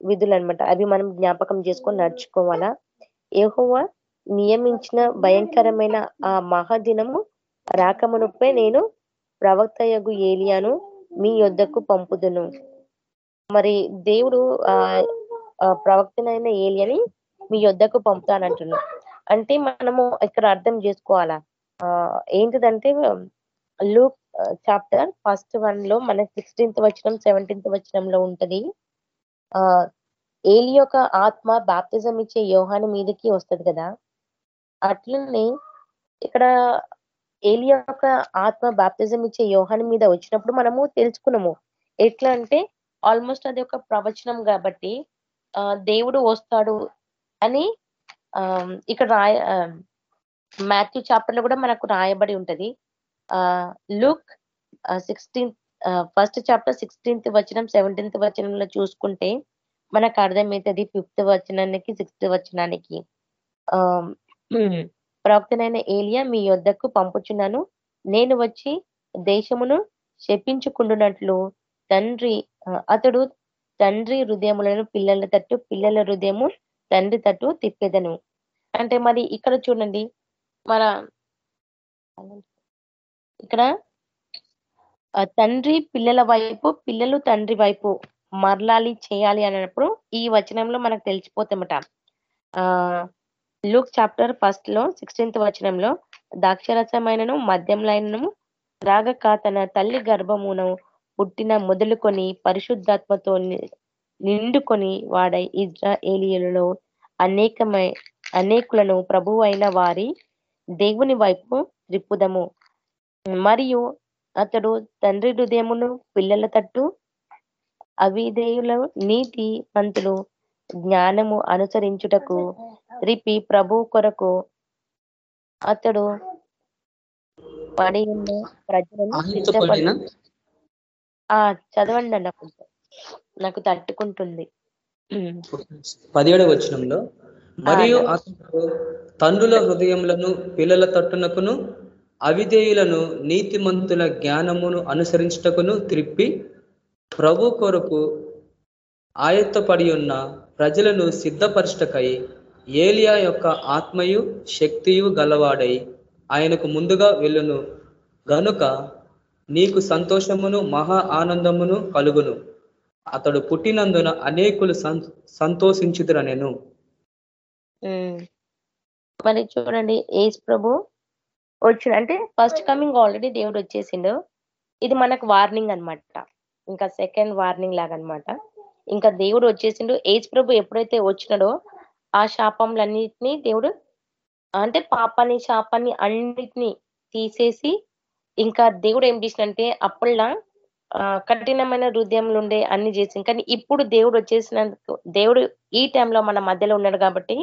C: విధులు అనమాట అవి మనం జ్ఞాపకం చేసుకొని నడుచుకోవాలా? ఏహోవా నియమించిన భయంకరమైన ఆ మహాదినము రాకమునుపై నేను ప్రవక్త యగు ఏలియాను మీ యొద్దకు పంపుదును. మరి దేవుడు ఆ ప్రవక్తనైన ఏలియని మీ యొద్దకు పంపుతానంటున్నాడు. అంటే మనము ఇక్కడ అర్థం చేసుకోవాలా? ఏంటిదంటే లూక్ చాప్టర్ ఫస్ట్ వన్లో మన సిక్స్టీన్త్ వచనం సెవెంటీన్త్ వచనంలో ఉంటది. ఆ ఏలి యొక్క ఆత్మ బాప్తిజం ఇచ్చే యోహాని మీదకి వస్తది కదా? అట్లనే ఇక్కడ ఏలి యొక్క ఆత్మ బాప్తిజం ఇచ్చే యోహాన్ మీద వచ్చినప్పుడు మనము తెలుసుకున్నాము. ఎట్లా అంటే ఆల్మోస్ట్ అది ఒక ప్రవచనం కాబట్టి దేవుడు వస్తాడు అని ఆ ఇక్కడ రాయ మాథ్యూ చాప్టర్లో కూడా మనకు రాయబడి ఉంటది. ఆ look sixteenth first chapter sixteenth వచనం సెవెంటీన్త్ వచనంలో చూసుకుంటే మనకు అర్థమవుతుంది ఫిఫ్త్ వచనానికి సిక్స్త్ వచనానికి. ఆ ప్రవక్తనైన ఏలియా మీ యొద్దకు పంపుచున్నాను. నేను వచ్చి దేశమును శపించుకుంటున్నట్లు తండ్రి అతడు తండ్రి హృదయములను పిల్లల తట్టు పిల్లల హృదయము తండ్రి తట్టు తిప్పేదను. అంటే మరి ఇక్కడ చూడండి. మన ఇక్కడ తండ్రి పిల్లల వైపు పిల్లలు తండ్రి వైపు మరలాలి చేయాలి అన్నప్పుడు ఈ వచనంలో మనకు తెలిసిపోతామట ఆ లూక్ చాప్టర్ ఫస్ట్లో సిక్స్టీన్త్ వచనంలో ద్రాక్షరసమైనను మద్యంలైనను రాగక తన తల్లి గర్భమును పుట్టిన మొదలుకొని పరిశుద్ధాత్మతో నిండుకొని వాడై ఇజ్రాయేలియలలో అనేకమై అనేకులను ప్రభు వారి దేవుని వైపు త్రిప్పుదము. మరియు అతడు తండ్రి హృదయమును పిల్లల తట్టు అవిధేయుల నీతి పంతులు జ్ఞానము అనుసరించుటకు రిపి ప్రభు కొరకు అతడు పడి ఉన్న ప్రజలను చదవండి అన్న నాకు తట్టుకుంటుంది.
B: పదిహేడవ వచనంలో మరియు అతడు తండ్రుల హృదయములను పిల్లల తట్టునకును అవిధేయులను నీతిమంతుల జ్ఞానమును అనుసరించుటకును త్రిప్పి ప్రభు కొరకు ఆయత్తపడి ఉన్న ప్రజలను సిద్ధపరచటకై ఏలియా యొక్క ఆత్మయు శక్తియు గలవాడై ఆయనకు ముందుగా వెళ్ళును. గనుక నీకు సంతోషమును మహా ఆనందమును కలుగును. అతడు పుట్టినందున అనేకులు సం సంతోషించుదురనెను.
C: మరి చూడండి ఏజ్ ప్రభు వచ్చిన అంటే ఫస్ట్ కమింగ్ ఆల్రెడీ దేవుడు వచ్చేసిండు. ఇది మనకు వార్నింగ్ అన్నమాట. ఇంకా సెకండ్ వార్నింగ్ లాగా అన్నమాట ఇంకా దేవుడు వచ్చేసిండు. ఏజ్ ప్రభు ఎప్పుడైతే వచ్చినాడో ఆ శాపంలన్నిటినీ దేవుడు అంటే పాపాన్ని శాపాన్ని అన్నిటినీ తీసేసి ఇంకా దేవుడు ఏం చేసినంటే అప్పుడులా కఠినమైన హృదయంలో ఉండే అన్ని చేసి కానీ ఇప్పుడు దేవుడు వచ్చేసినందుకు దేవుడు ఈ టైంలో మన మధ్యలో ఉన్నాడు కాబట్టి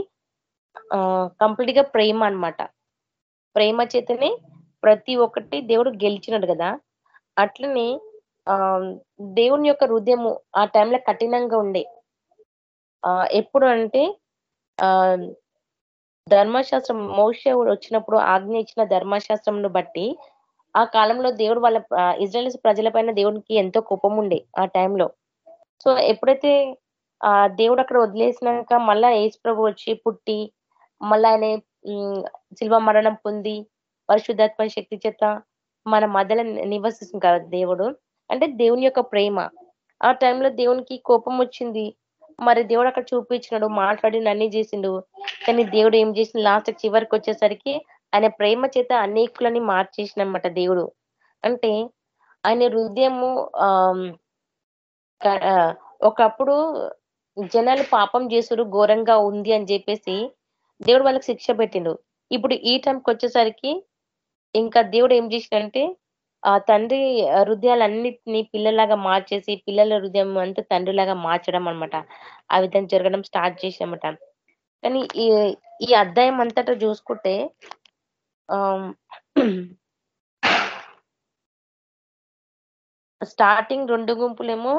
C: ఆ కంప్లీట్గా ప్రేమ అన్నమాట. ప్రేమ చేతనే ప్రతి ఒక్కటి దేవుడు గెలిచినాడు కదా. అట్లనే ఆ దేవుని యొక్క హృదయము ఆ టైంలో కఠినంగా ఉండే. ఆ ఎప్పుడు అంటే ఆ ధర్మశాస్త్రం మోషే వచ్చినప్పుడు ఆజ్ఞ ఇచ్చిన ధర్మశాస్త్రంను బట్టి ఆ కాలంలో దేవుడు వాళ్ళ ఇజ్రాయల్ ప్రజలపైన దేవునికి ఎంతో కోపం ఉండే ఆ టైంలో. సో ఎప్పుడైతే ఆ దేవుడు అక్కడ వదిలేసినాక మళ్ళా ఏసు ప్రభు వచ్చి పుట్టి మళ్ళా ఆయన శిల్వ మరణం పొంది పరిశుద్ధాత్మ శక్తి చేత మన మధ్యలో నివసిస్తుంది కదా దేవుడు. అంటే దేవుని యొక్క ప్రేమ. ఆ టైంలో దేవునికి కోపం వచ్చింది. మరి దేవుడు అక్కడ చూపించినాడు మాట్లాడి అన్ని చేసిండు. కానీ దేవుడు ఏం చేసిన లాస్ట్ చివరికి వచ్చేసరికి ఆయన ప్రేమ చేత అనేకులని మార్చేసినమాట దేవుడు. అంటే ఆయన హృదయము ఆ ఒకప్పుడు జనాలు పాపం చేసుడు ఘోరంగా ఉంది అని చెప్పేసి దేవుడు వాళ్ళకి శిక్ష పెట్టిండు. ఇప్పుడు ఈ టైంకి వచ్చేసరికి ఇంకా దేవుడు ఏం చేసిండంటే ఆ తండ్రి హృదయాలన్నిటిని పిల్లలాగా మార్చేసి పిల్లల హృదయం అంతా తండ్రిలాగా మార్చడం అన్నమాట. ఆ విధంగా జరగడం స్టార్ట్ చేసామట కానీ ఈ ఈ అధ్యాయం అంతటా చూసుకుంటే స్టార్టింగ్ రెండు గుంపులేమో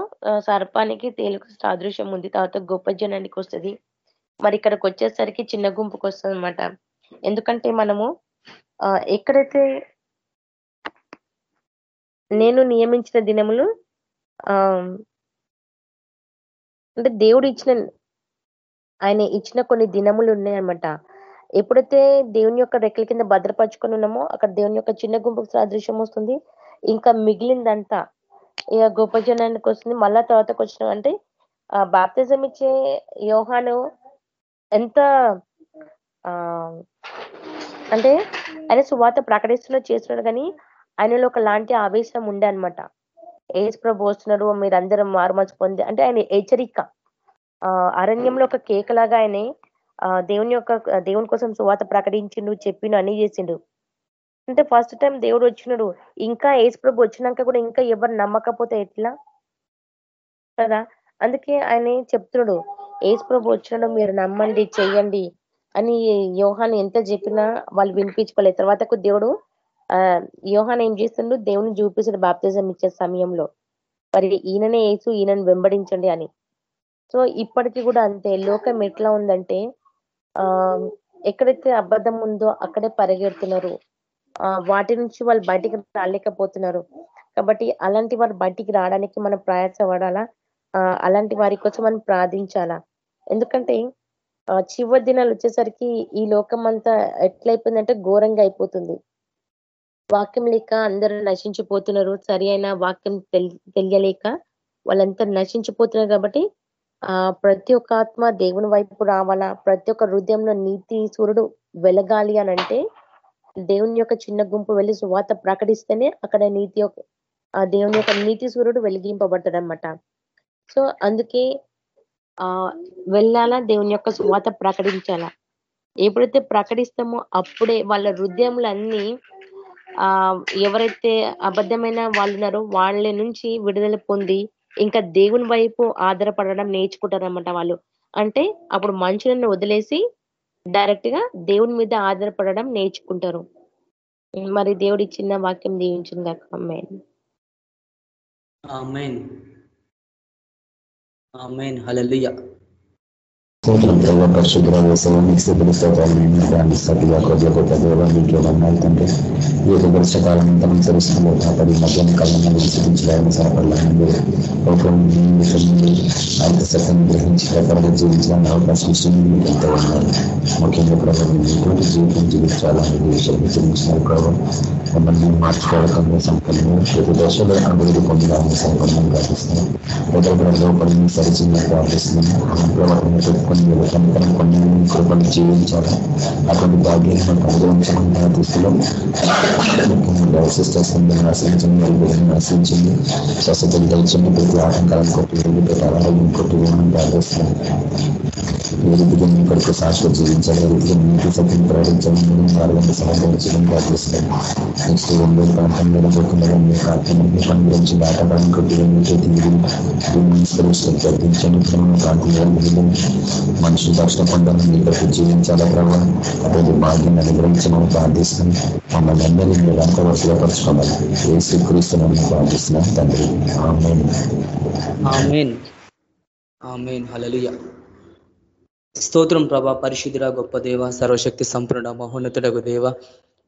C: సర్పానికి తేలిక సాదృశ్యం ఉంది. తర్వాత గొప్ప జనానికి వస్తది. మరి ఇక్కడికి వచ్చేసరికి చిన్న గుంపుకి వస్తుంది ఎందుకంటే మనము ఎక్కడైతే నేను నియమించిన దినములు ఆ అంటే దేవుడు ఇచ్చిన ఆయన ఇచ్చిన కొన్ని దినములు ఉన్నాయన్నమాట. ఎప్పుడైతే దేవుని యొక్క రెక్కల కింద భద్రపరచుకొని ఉన్నామో అక్కడ దేవుని యొక్క చిన్న గుంపుకు సాదృశ్యం వస్తుంది. ఇంకా మిగిలిందంతా ఇక గొప్ప జనానికి వస్తుంది. మళ్ళా తర్వాతకు వచ్చిన అంటే ఆ బాప్తిజం ఇచ్చే యోహాను ఎంత ఆ అంటే ఆయన సువాత ప్రకటిస్తున్నా చేస్తున్నాడు కానీ ఆయనలో ఒక లాంటి ఆవేశం ఉండే అనమాట ఏజ్ ప్రభు వస్తున్నారు మీరందరం మారుమర్చి పొంది అంటే ఆయన హెచ్చరిక. ఆ అరణ్యంలో ఒక కేకలాగా ఆయన దేవుని యొక్క దేవుని కోసం సువాత ప్రకటించిండు చెప్పిండు అన్ని చేసిండు. అంటే ఫస్ట్ టైం దేవుడు వచ్చినాడు. ఇంకా ఏజ్ ప్రభు వచ్చినాక కూడా ఇంకా ఎవరు నమ్మకపోతే ఎట్లా? కదా? అందుకే ఆయన చెప్తున్నాడు ఏజ్ ప్రభు వచ్చినాడు మీరు నమ్మండి చెయ్యండి అని యోహాన్ ఎంత చెప్పినా వాళ్ళు వినిపించుకోలేదు. తర్వాతకు దేవుడు యోహాన్ ఏం చేస్తుండు? దేవుని చూపిస్తాడు బాప్తిజం ఇచ్చే సమయంలో. మరి ఈయననే వేసు ఈయనను వెంబడించండి అని. సో ఇప్పటికీ కూడా అంతే. లోకం ఎట్లా ఉందంటే ఆ ఎక్కడైతే అబద్ధం ఉందో అక్కడే పరిగెడుతున్నారు. ఆ వాటి నుంచి వాళ్ళు బయటికి రాలేకపోతున్నారు. కాబట్టి అలాంటి వారు బయటికి రావడానికి మనం ప్రయాసపడాలా? ఆ అలాంటి వారి కోసం మనం ప్రార్థించాలా? ఎందుకంటే ఆ చివరి దినాలు వచ్చేసరికి ఈ లోకం అంతా ఎట్లయిపోయిందంటే ఘోరంగా అయిపోతుంది. వాక్యం లేక అందరూ నశించిపోతున్నారు. సరి అయిన వాక్యం తెలియలేక వాళ్ళంతా నశించిపోతున్నారు కాబట్టి ఆ ప్రతి ఒక్క ఆత్మ దేవుని వైపు రావాలా? ప్రతి ఒక్క హృదయంలో నీతి సూర్యుడు వెలగాలి అని అంటే దేవుని యొక్క చిన్న గుంపు వెళ్ళి సువాత ప్రకటిస్తేనే అక్కడ నీతి ఆ దేవుని యొక్క నీతి సూర్యుడు వెలిగింపబడతాడు అనమాట సో అందుకే ఆ వెళ్ళాలా? దేవుని యొక్క సువాత ప్రకటించాలా? ఎప్పుడైతే ప్రకటిస్తామో అప్పుడే వాళ్ళ హృదయములన్నీ ఆ ఎవరైతే అబద్ధమైన వాళ్ళు ఉన్నారో వాళ్ళ నుంచి విడుదల పొంది ఇంకా దేవుని వైపు ఆధారపడడం నేర్చుకుంటారనమాట వాళ్ళు. అంటే అప్పుడు మనుషులను వదిలేసి డైరెక్ట్గా దేవుని మీద ఆధారపడడం నేర్చుకుంటారు. మరి దేవుడి చిన్న వాక్యం దీవించింది
D: స్తోత్రం ప్రభావ పరిశుద్ర వేసవానికి స్థితులు స్తోత్రాలు దాన్ని సతిగా కొద్దిగా గొప్ప దేవం మీకు వందాలు తండ్రి ఈ యొక్క గడిచిన కాలం అంతా మనం తెలుసుకుందో కాబట్టి మధ్యాహ్న కాలంలో విశ్వసించడానికి సరపడాలని లోకం అంత సత్యం గ్రహించి ప్రకారంగా జీవించడానికి అవకాశం ఇస్తుంది మీకు ఎంతో ఉన్నారు ముఖ్యంగా ప్రభావం ఎటువంటి జీవితం జీవించాలని విషయించినారు ప్రభావం మమ్మల్ని మార్చుకోవడంలో సంపన్నం ప్రతి దశలో అభివృద్ధి పొందడానికి సంపన్నం ప్రార్థిస్తున్నాం ఎక్కడ లోపలిని సరిచిన్న ప్రార్థిస్తున్నాం ప్రభావం పెట్టుకుని కొన్ని కనుకరం కొన్ని కృపలు జీవించాలి అటువంటి భాగ్యాన్ని మనకు అనుగ్రహించమని ప్రార్థిస్తున్నాం ముఖ్యంగా సిస్టర్స్ అందరిని ఆశ్రయించండి వాళ్ళని ఆశ్రయించింది స్వస్థతలు దయచండి ప్రతి ఆటంకాలను కొట్టి వెళ్ళి ప్రతి అనారోగ్యం కొట్టి వేయమని ప్రార్థిస్తున్నాం ఏ రీతిగా మీ కొరకు శాశ్వత జీవించాలి ఏ రీతిగా నీటి సత్యం ప్రకటించాలని మార్గంలో సహకరించడం ప్రార్థిస్తున్నాం నెక్స్ట్ ఒంగోలు ప్రాంతం మీద పోకుండా మీ కార్యక్రమాన్ని పని గురించి ఆటగాన్ని కొట్టి వెళ్ళి తిరిగి జరిగించండి ప్రాంతం మనుషులు దర్శనం పొందాలని మీ కొరకు జీవించాలా ప్రభావ అటువంటి భాగ్యాన్ని అనుగ్రహించమని ప్రార్థిస్తున్నాం మమ్మల్ని అందరినీ మీరు అంత వసూలపరచుకోవాలి ఏ స్వీకరిస్తున్నామని ప్రార్థిస్తున్నాం తండ్రి
B: స్తోత్రం ప్రభా పరిశుద్ధుడ గొప్ప దేవ సర్వశక్తి సంపూర్ణ మహోన్నతుడగు దేవ.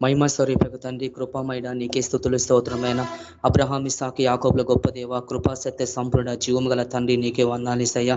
B: మహిమ స్వరూపకు తండ్రి కృపమైన నీకే స్థుతులు స్తోత్రమైన అబ్రహాం ఇసాకి యాకోబుల గొప్ప దేవ కృపా సత్య సంపూర్ణ జీవము గల తండ్రి నీకే వందాలిసయ్యా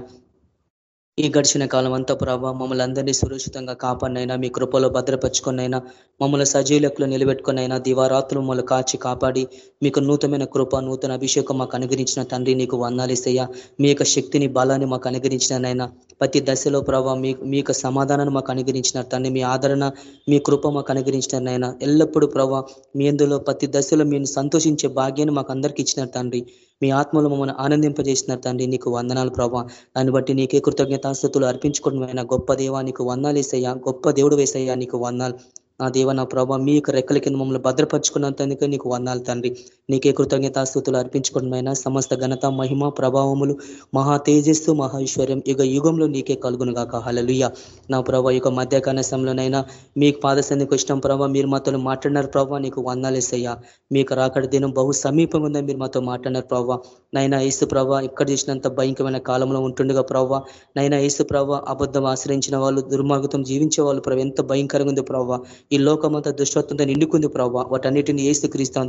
B: ఈ గడిచిన కాలం అంతా ప్రభావ మమ్మల్ని అందరినీ సురక్షితంగా కాపాడినైనా మీ కృపలో భద్రపరుచుకున్నైనా మమ్మల్ని సజీలకులు నిలబెట్టుకున్నైనా దివారాత్రులు మమ్మల్ని కాచి కాపాడి మీకు నూతనమైన కృప నూతన అభిషేకం మాకు అనుగ్రహించిన తండ్రి నీకు వందాలిసయ్యా మీ యొక్క శక్తిని బలాన్ని మాకు అనుగ్రహించినైనా ప్రతి దశలో ప్రభావ మీ మీ యొక్క సమాధానాన్ని మాకు అనుగ్రహించినారు. తండ్రి మీ ఆదరణ మీ కృప మాకు అనుగ్రహించినైనా ఎల్లప్పుడూ ప్రభావ మీ అందులో ప్రతి దశలో మీరు సంతోషించే భాగ్యాన్ని మాకు అందరికి ఇచ్చినారు తండ్రి. మీ ఆత్మలో మమ్మల్ని ఆనందింపజేసినారు తండ్రి. నీకు వందనాలు ప్రభావ దాన్ని బట్టి నీకే కృతజ్ఞతాస్థుతులు అర్పించుకోవడం గొప్ప దేవా నీకు వందాలు వేసయ్యా. గొప్ప దేవుడు వేసయ్యా నీకు వందాలు. నా దేవ నా ప్రభావ మీ యొక్క రెక్కల కింద మమ్మల్ని భద్రపరుచుకున్నందుకే నీకు వందాలు తండ్రి. నీకే కృతజ్ఞతాస్థుతులు అర్పించుకోవడమైనా సమస్త ఘనత మహిమ ప్రభావములు మహా తేజస్సు మహేశ్వర్యం యుగ యుగంలో నీకే కలుగునుగాక. హలలుయ నా ప్రభా యొక్క మధ్య సమయంలోనైనా మీకు పాదసందికి ఇష్టం ప్రభావ మీరు మాతో మాట్లాడినారు ప్రభావ నీకు వందాలేసయ్యా మీకు రాకడ దినం బహు సమీపంగా ఉందని మీరు మాతో మాట్లాడినారు ప్రభావ నైనా ఏసు ప్రభావ ఇక్కడ చూసినంత భయంకరమైన కాలంలో ఉంటుండగా ప్రభావ నైనా ఏసు ప్రభావ అబద్ధం ఆశ్రయించిన వాళ్ళు దుర్మార్గతం జీవించే వాళ్ళు ప్రభావ ఎంత భయంకరంగా ఉంది ప్రభావ ఈ లోకమంతా దుష్టత్వంతో నిండుకుంది ప్రభావ వాటన్నిటిని ఏసు క్రీస్తు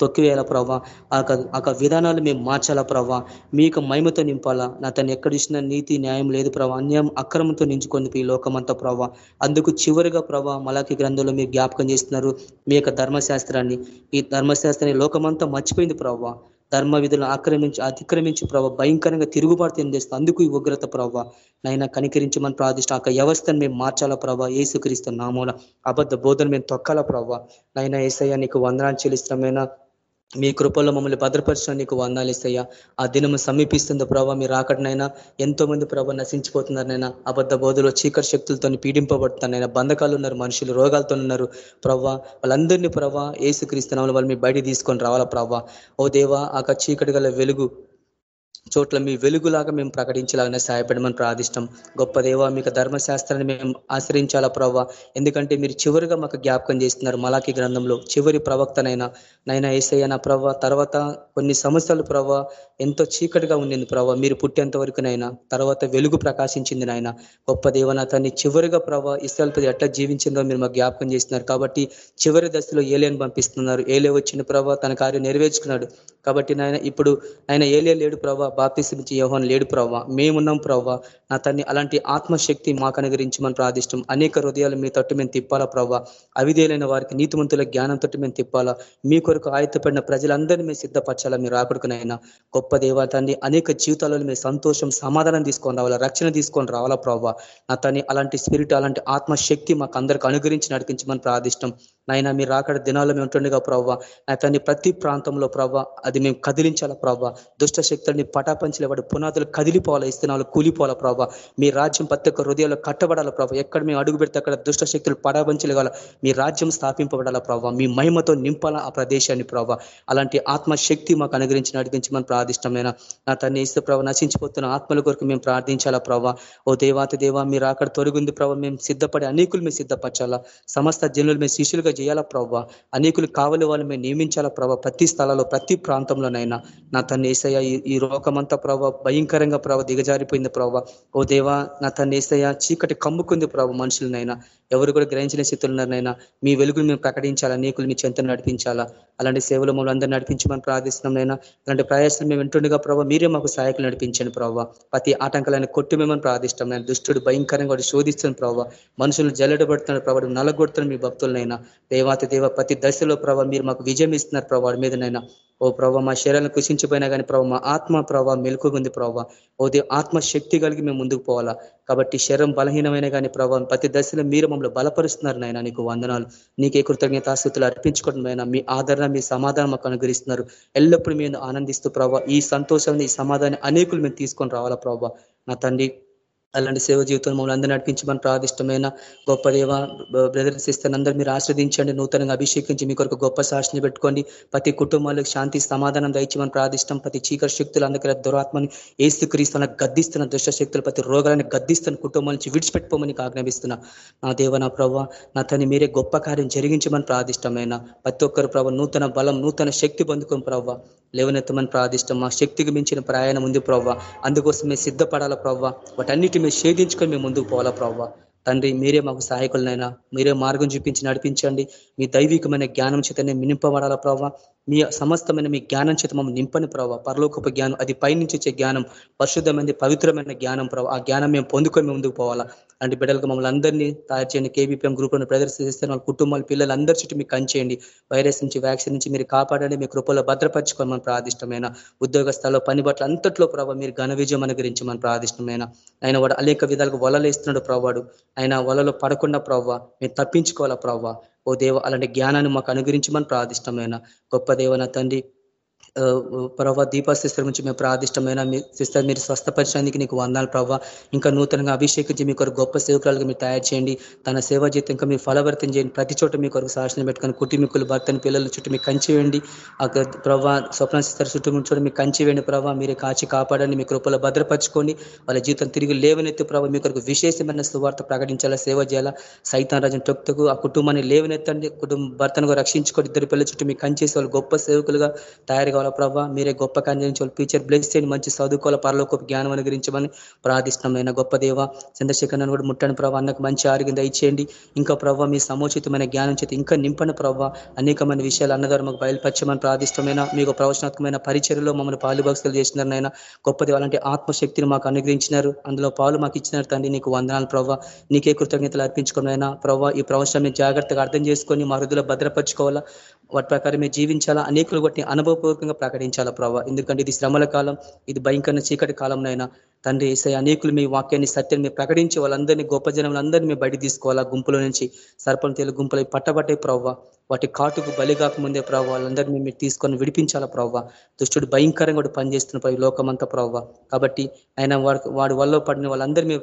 B: తొక్కివేయాలా ప్రభావ ఆ విధానాలు మేము మార్చాలా ప్రభా? మీకు మహిమతో నింపాలా? నా తను ఎక్కడ ఇచ్చిన నీతి న్యాయం లేదు ప్రభావ అన్యాయం అక్రమంతో నించుకుంది ఈ లోకమంతా ప్రభా. అందుకు చివరిగా ప్రభావ మలాకి గ్రంథంలో మీరు జ్ఞాపకం చేస్తున్నారు మీ యొక్క ధర్మశాస్త్రాన్ని. ఈ ధర్మశాస్త్రాన్ని లోకమంతా మర్చిపోయింది ప్రభావ ధర్మ విధులను ఆక్రమించి అతిక్రమించి ప్రభావ భయంకరంగా తిరుగుబాటు తెందేస్తుంది అందుకు ఈ ఉగ్రత ప్రభావ నైనా కనికరించమని ప్రార్థిష్ట ఆ వ్యవస్థను మేము మార్చాలా ప్రభావ ఏసుక్రీస్తు నామూల అబద్ధ బోధన మేము తొక్కాలా ప్రభావ నైనా ఏసయ్య నీకు వందనాలు చెల్లిస్తామైనా మీ కృపల్లో మమ్మల్ని భద్రపరచడం నీకు వందాలిస్తయ్యా ఆ దినము సమీపిస్తుంది ప్రభావ మీరు రాకడనైనా ఎంతో మంది ప్రభావ నశించిపోతున్నారనైనా అబద్ధ బోధలో చీకటి శక్తులతో పీడింపబడుతున్నారైనా బంధకాలు ఉన్నారు మనుషులు రోగాలతో ఉన్నారు ప్రవ్వా వాళ్ళందరినీ ప్రభావ ఏసుక్రీస్తున్నాం వాళ్ళు మీ బయట తీసుకొని రావాలా ప్రవ్వా ఓ దేవా ఆ చీకటి వెలుగు చోట్ల మీ వెలుగులాగా మేము ప్రకటించేలాగానే సహాయపడమని ప్రార్థిష్టం. గొప్ప దేవ మీకు ధర్మశాస్త్రాన్ని మేము ఆశ్రయించాలా ప్రభావ ఎందుకంటే మీరు చివరిగా మాకు జ్ఞాపకం చేస్తున్నారు మలాకి గ్రంథంలో. చివరి ప్రవక్తనైనా నైనా ఏసయ్యన ప్రవ్వ తర్వాత కొన్ని సంవత్సరాలు ప్రవ్వ ఎంతో చీకటిగా ఉండింది ప్రభావ మీరు పుట్టేంత వరకునైనా తర్వాత వెలుగు ప్రకాశించింది నాయన గొప్ప దేవనాథాన్ని చివరిగా ప్రవ ఇస్రాయల్పతి ఎట్లా జీవించిందో మీరు మాకు జ్ఞాపకం చేస్తున్నారు. కాబట్టి చివరి దశలో ఏలేని పంపిస్తున్నారు. ఏలే వచ్చిన ప్రభావ తన కార్యం నెరవేర్చుకున్నాడు. కాబట్టి నాయన ఇప్పుడు ఆయన ఏలే లేడు ప్రభావ బాప్తిసం యోహన్ లేడు ప్రవ్వ. మేమున్నాం ప్రవ్వ. నా తన్ని అలాంటి ఆత్మశక్తి మాకు అనుగ్రహించమని ప్రార్థిష్టం. అనేక హృదయాలు మీ తట్టు మేము తిప్పాలా ప్రవ్వ. అవిధేలైన వారికి నీతిమంతుల జ్ఞానం తట్టు మేము తిప్పాలా. మీ కొరకు ఆయత్తపడిన ప్రజలందరినీ మేము సిద్ధపరచాలా. మీరు ఆకడుకునైనా గొప్ప దేవతాన్ని అనేక జీవితాలలో మీ సంతోషం సమాధానం తీసుకొని రావాలా. రక్షణ తీసుకొని రావాలా ప్రవ్వ. నా తన్ని అలాంటి స్పిరిట్ అలాంటి ఆత్మశక్తి మాకు అందరికి అనుగ్రహించి నడిపించమని ప్రార్థిష్టం. నాయన మీరు రాకడ దినాల్లో మేము ఉంటుండగా ప్రవ్వ తన్ని ప్రతి ప్రాంతంలో ప్రవ్వ అది మేము కదిలించాలా ప్రవ్వ? దుష్ట శక్తుల్ని పటాపంచలే వాడు పునాదులు కదిలిపోవాలా ఇస్తున్నాలు కూలిపోవాలా ప్రవ్వ? మీ రాజ్యం ప్రతి ఒక్క హృదయంలో కట్టబడాలా ప్రభావ ఎక్కడ మేము అడుగు పెడితే అక్కడ దుష్ట శక్తులు పటాపంచలేగాల మీ రాజ్యం స్థాపింపబడాలా ప్రవ్వ? మీ మహిమతో నింపాలా ఆ ప్రదేశాన్ని ప్రవ్వ? అలాంటి ఆత్మశక్తి మాకు అనుగ్రహించి నడిపించమని ప్రార్థిష్టమైన నా తన్ని ఇస్తే ప్రభావ నశించిపోతున్న ఆత్మల కొరకు మేము ప్రార్థించాలా ప్రభావ ఓ దేవాతి దేవా మీరు అక్కడ తొలగింది ప్రభావ మేము సిద్ధపడి అనేకులు మేము సిద్ధపరచాలా. సమస్త జనులు మేము శిష్యులుగా చేయాలా ప్రభావ అనేకులు కావలి వాళ్ళు మేము నియమించాలా ప్రభావ ప్రతి స్థలాల్లో ప్రతి ప్రాంతంలోనైనా. నా తన్ని ఏసయ్య ఈ రోగమంతా ప్రభావ భయంకరంగా ప్రభావ దిగజారిపోయింది ప్రభావ ఓ దేవా నా తన్ని ఏసయ్య చీకటి కమ్ముకుంది ప్రభావ మనుషులనైనా. ఎవరు కూడా గ్రహించిన స్థితులున్నారైనా మీ వెలుగులు మేము ప్రకటించాలా? నీకులు మీ చెంతను నడిపించాలా? అలాంటి సేవలు మమ్మల్ని అందరూ నడిపించమని ప్రార్థిస్తున్నాం అలాంటి ప్రయాసాలు మేము వింటుండగా ప్రభావ మీరే మాకు సహాయకులు నడిపించండి ప్రభావ ప్రతి ఆటంకాలను కొట్టుమేమని ప్రార్థిస్తాం నేను దుష్టుడు భయంకరంగా శోధిస్తున్న ప్రభావ మనుషులు జల్లడబడుతున్నారు ప్రభావ నలగొడుతున్న మీ భక్తులనైనా దేవాతి దేవ ప్రతి దశలో ప్రభావ మీరు మాకు విజయం ఇస్తున్నారు ప్రభావ మీదనైనా ఓ ప్రభావ మా శరీరాలను కుషించిపోయినా కానీ ప్రభావ మా ఆత్మ ప్రభావ మెలుకుగుంది ప్రభావ ఓ దేవ ఆత్మ శక్తి కలిగి మేము ముందుకు పోవాలా. కాబట్టి శరీరం బలహీనమైన కానీ ప్రభావం ప్రతి దశలో మీరు మమ్మల్ని బలపరుస్తున్నారు నాయన. నీకు వందనాలు. నీకే కృతజ్ఞతాస్థుతులు అర్పించుకోవడం అయినా మీ ఆదరణ మీ సమాధానం మాకు అనుగ్రహిస్తున్నారు. ఎల్లప్పుడూ మేము ఆనందిస్తూ ప్రభావ ఈ సంతోషాన్ని ఈ సమాధానం అనేకులు మేము తీసుకొని రావాలా ప్రభావ నా తండ్రి అలాంటి సేవ జీవితం మమ్మల్ని అందరూ నడిపించమని ప్రాదిష్టమైన గొప్ప దేవ బ్రదర్ సిస్టర్ అందరూ మీరు ఆశ్రదించండి నూతనంగా అభిషేకించి మీ కొరకు గొప్ప సాక్షిని పెట్టుకోండి. ప్రతి కుటుంబాలకు శాంతి సమాధానం దయచమని ప్రాదిష్టం ప్రతి చీకటి శక్తులు అందుకని దురాత్మని ఏసు క్రీస్తున్న గద్దిస్తున్న దుష్ట శక్తులు ప్రతి రోగాలను గద్దిస్తున్న కుటుంబాల నుంచి విడిచిపెట్టుకోమని ఆజ్ఞాపిస్తున్నా. నా దేవ నా ప్రభావ నా తని మీరే గొప్ప కార్యం జరిగించమని ప్రాదిష్టమైన ప్రతి ఒక్కరు ప్రభావ నూతన బలం నూతన శక్తి పొందుకొని ప్రభావ లేవనెత్తమని ప్రాదిష్టం మా శక్తికి మించిన ప్రయాణం ఉంది ప్రవ్వ. అందుకోసం మేము సిద్ధపడాలా ప్రవ్వ. వాటన్నిటి మేము షేధించుకొని మేము ముందుకు పోవాలా ప్రవ్వ? తండ్రి మీరే మాకు సహాయకులనైనా మీరే మార్గం చూపించి నడిపించండి. మీ దైవికమైన జ్ఞానం చేతనే మినింపబడాలా ప్రవ్వ? మీ సమస్తమైన మీ జ్ఞానం చేత మమ్మల్ని నింపని ప్రభావ పరలోకపు జ్ఞానం అది పైనుంచి వచ్చే జ్ఞానం పరిశుద్ధమైనది పవిత్రమైన జ్ఞానం ప్రభావ ఆ జ్ఞానం మేము పొందుకొని ముందుకు పోవాలా? అంటే బిడ్డలకు మమ్మల్ని అందరినీ తయారు చేయండి. కేబీపీఎం గ్రూప్లను ప్రదర్శిస్తే వాళ్ళ కుటుంబాలు పిల్లలు అందరి చుట్టూ మీకు కంచేయండి వైరస్ నుంచి వ్యాక్సిన్ నుంచి మీరు కాపాడండి. మీ కృపలో భద్రపరచుకోమని ప్రాదిష్టమైన ఉద్యోగ పని బట్టలు అంతట్లో ప్రభావ మీరు ఘన విజయం అనుగ్రహించమని ప్రాదిష్టమైన ఆయన వాడు అనేక విధాలుగా వలలు ఇస్తున్నాడు ప్రభావాడు ఆయన వలలో పడకుండా ప్రవ్వ మేము తప్పించుకోవాలా ప్రవ్వ? ఓ దేవ అలాంటి జ్ఞానాన్ని మాకు అనుగ్రహించమని ప్రార్థిష్టమైన గొప్ప దేవన తండ్రి. ప్రభావ దీపా సిస్టర్ నుంచి మేము ప్రాదిష్టమైన మీ సిస్టర్ మీరు స్వస్థపరిచడానికి నీకు వందాలు ప్రభావ ఇంకా నూతనంగా అభిషేకించి మీ కొరకు గొప్ప సేవకురాలుగా మీరు తయారు చేయండి. తన సేవ జీతం ఇంకా మీరు ఫలవర్తం చేయండి. ప్రతి చోట మీ కొరకు సాక్షణ పెట్టుకొని కుటుంబీకులు భర్తని పిల్లల చుట్టూ మీకు కంచి వేయండి. ప్రభావ స్వప్న సిస్టర్ చుట్టూ చూడండి మీకు కంచి వేయండి ప్రభావ మీరే కాచి కాపాడండి మీ కృపలో భద్రపరచుకోండి. వాళ్ళ జీవితం తిరిగి లేవనెత్తి ప్రభావ మీ కొరకు విశేషమైన సువార్త ప్రకటించాలా సేవ చేయాలా? సైతాన్ రాజన్ టొక్తకు ఆ కుటుంబాన్ని లేవనెత్తండి. కుటుంబ భర్తను రక్షించుకొని ఇద్దరు పిల్లల చుట్టూ మీకు కంచేసి వాళ్ళు గొప్ప సేవకులుగా తయారుగా కావాలా ప్రభావ మీరే గొప్ప కార్యం వాళ్ళు ఫ్యూచర్ బ్లెస్ చేయండి మంచి చదువుకోవాల. పరలోక జ్ఞానం అనుగ్రహించమని ప్రార్థిష్టమైన గొప్ప దేవ చంద్రశేఖర్ కూడా ముట్టని ప్రభావ అన్నకు మంచి ఆరోగ్యం దయచేయండి. ఇంకా ప్రభావ మీ సముచితమైన జ్ఞానం చేతి ఇంకా నింపని ప్రభావ అనేకమైన విషయాలు అన్నదారు మాకు బయలుపరచమని ప్రార్థిష్టమైన మీకు ప్రవచనాత్మకమైన పరిచయలో మమ్మల్ని పాలుభక్తులు చేసినారు గొప్ప దేవ అలాంటి ఆత్మశక్తిని మాకు అనుగ్రహించినారు. అందులో పాలు మాకు ఇచ్చినారు తండ్రి. నీకు వందనాలు ప్రభావ నీకే కృతజ్ఞతలు అర్పించుకున్నాయినా ప్రభావ ఈ ప్రవచనం జాగ్రత్తగా అర్థం చేసుకొని మా హృదయలో భద్రపరచుకోవాలా. వాటి ప్రకారం మేము జీవించాలా? అనేకులు వాటిని అనుభవపూర్వకంగా ప్రకటించాలా ప్రభావ ఎందుకంటే ఇది శ్రమల కాలం ఇది భయంకర చీకటి కాలంనైనా. తండ్రి ఏసై అనేకులు మీ వాక్యాన్ని సత్యాన్ని మీరు ప్రకటించి వాళ్ళందరినీ గొప్ప జనములందరినీ మేము బయట తీసుకోవాలా? గుంపుల నుంచి సర్పం గుంపులై పట్టబట్టే ప్రవ్వ వాటి కాటుకు బలి కాకముందే ప్రభావ వాళ్ళందరినీ మీరు తీసుకొని విడిపించాలా ప్రవ్వ? దుష్టుడు భయంకరంగా కూడా పనిచేస్తున్న పై లోకమంతా ప్రవ్వ? కాబట్టి ఆయన వాడు వాడి వల్ల పడిన వాళ్ళందరూ మీరు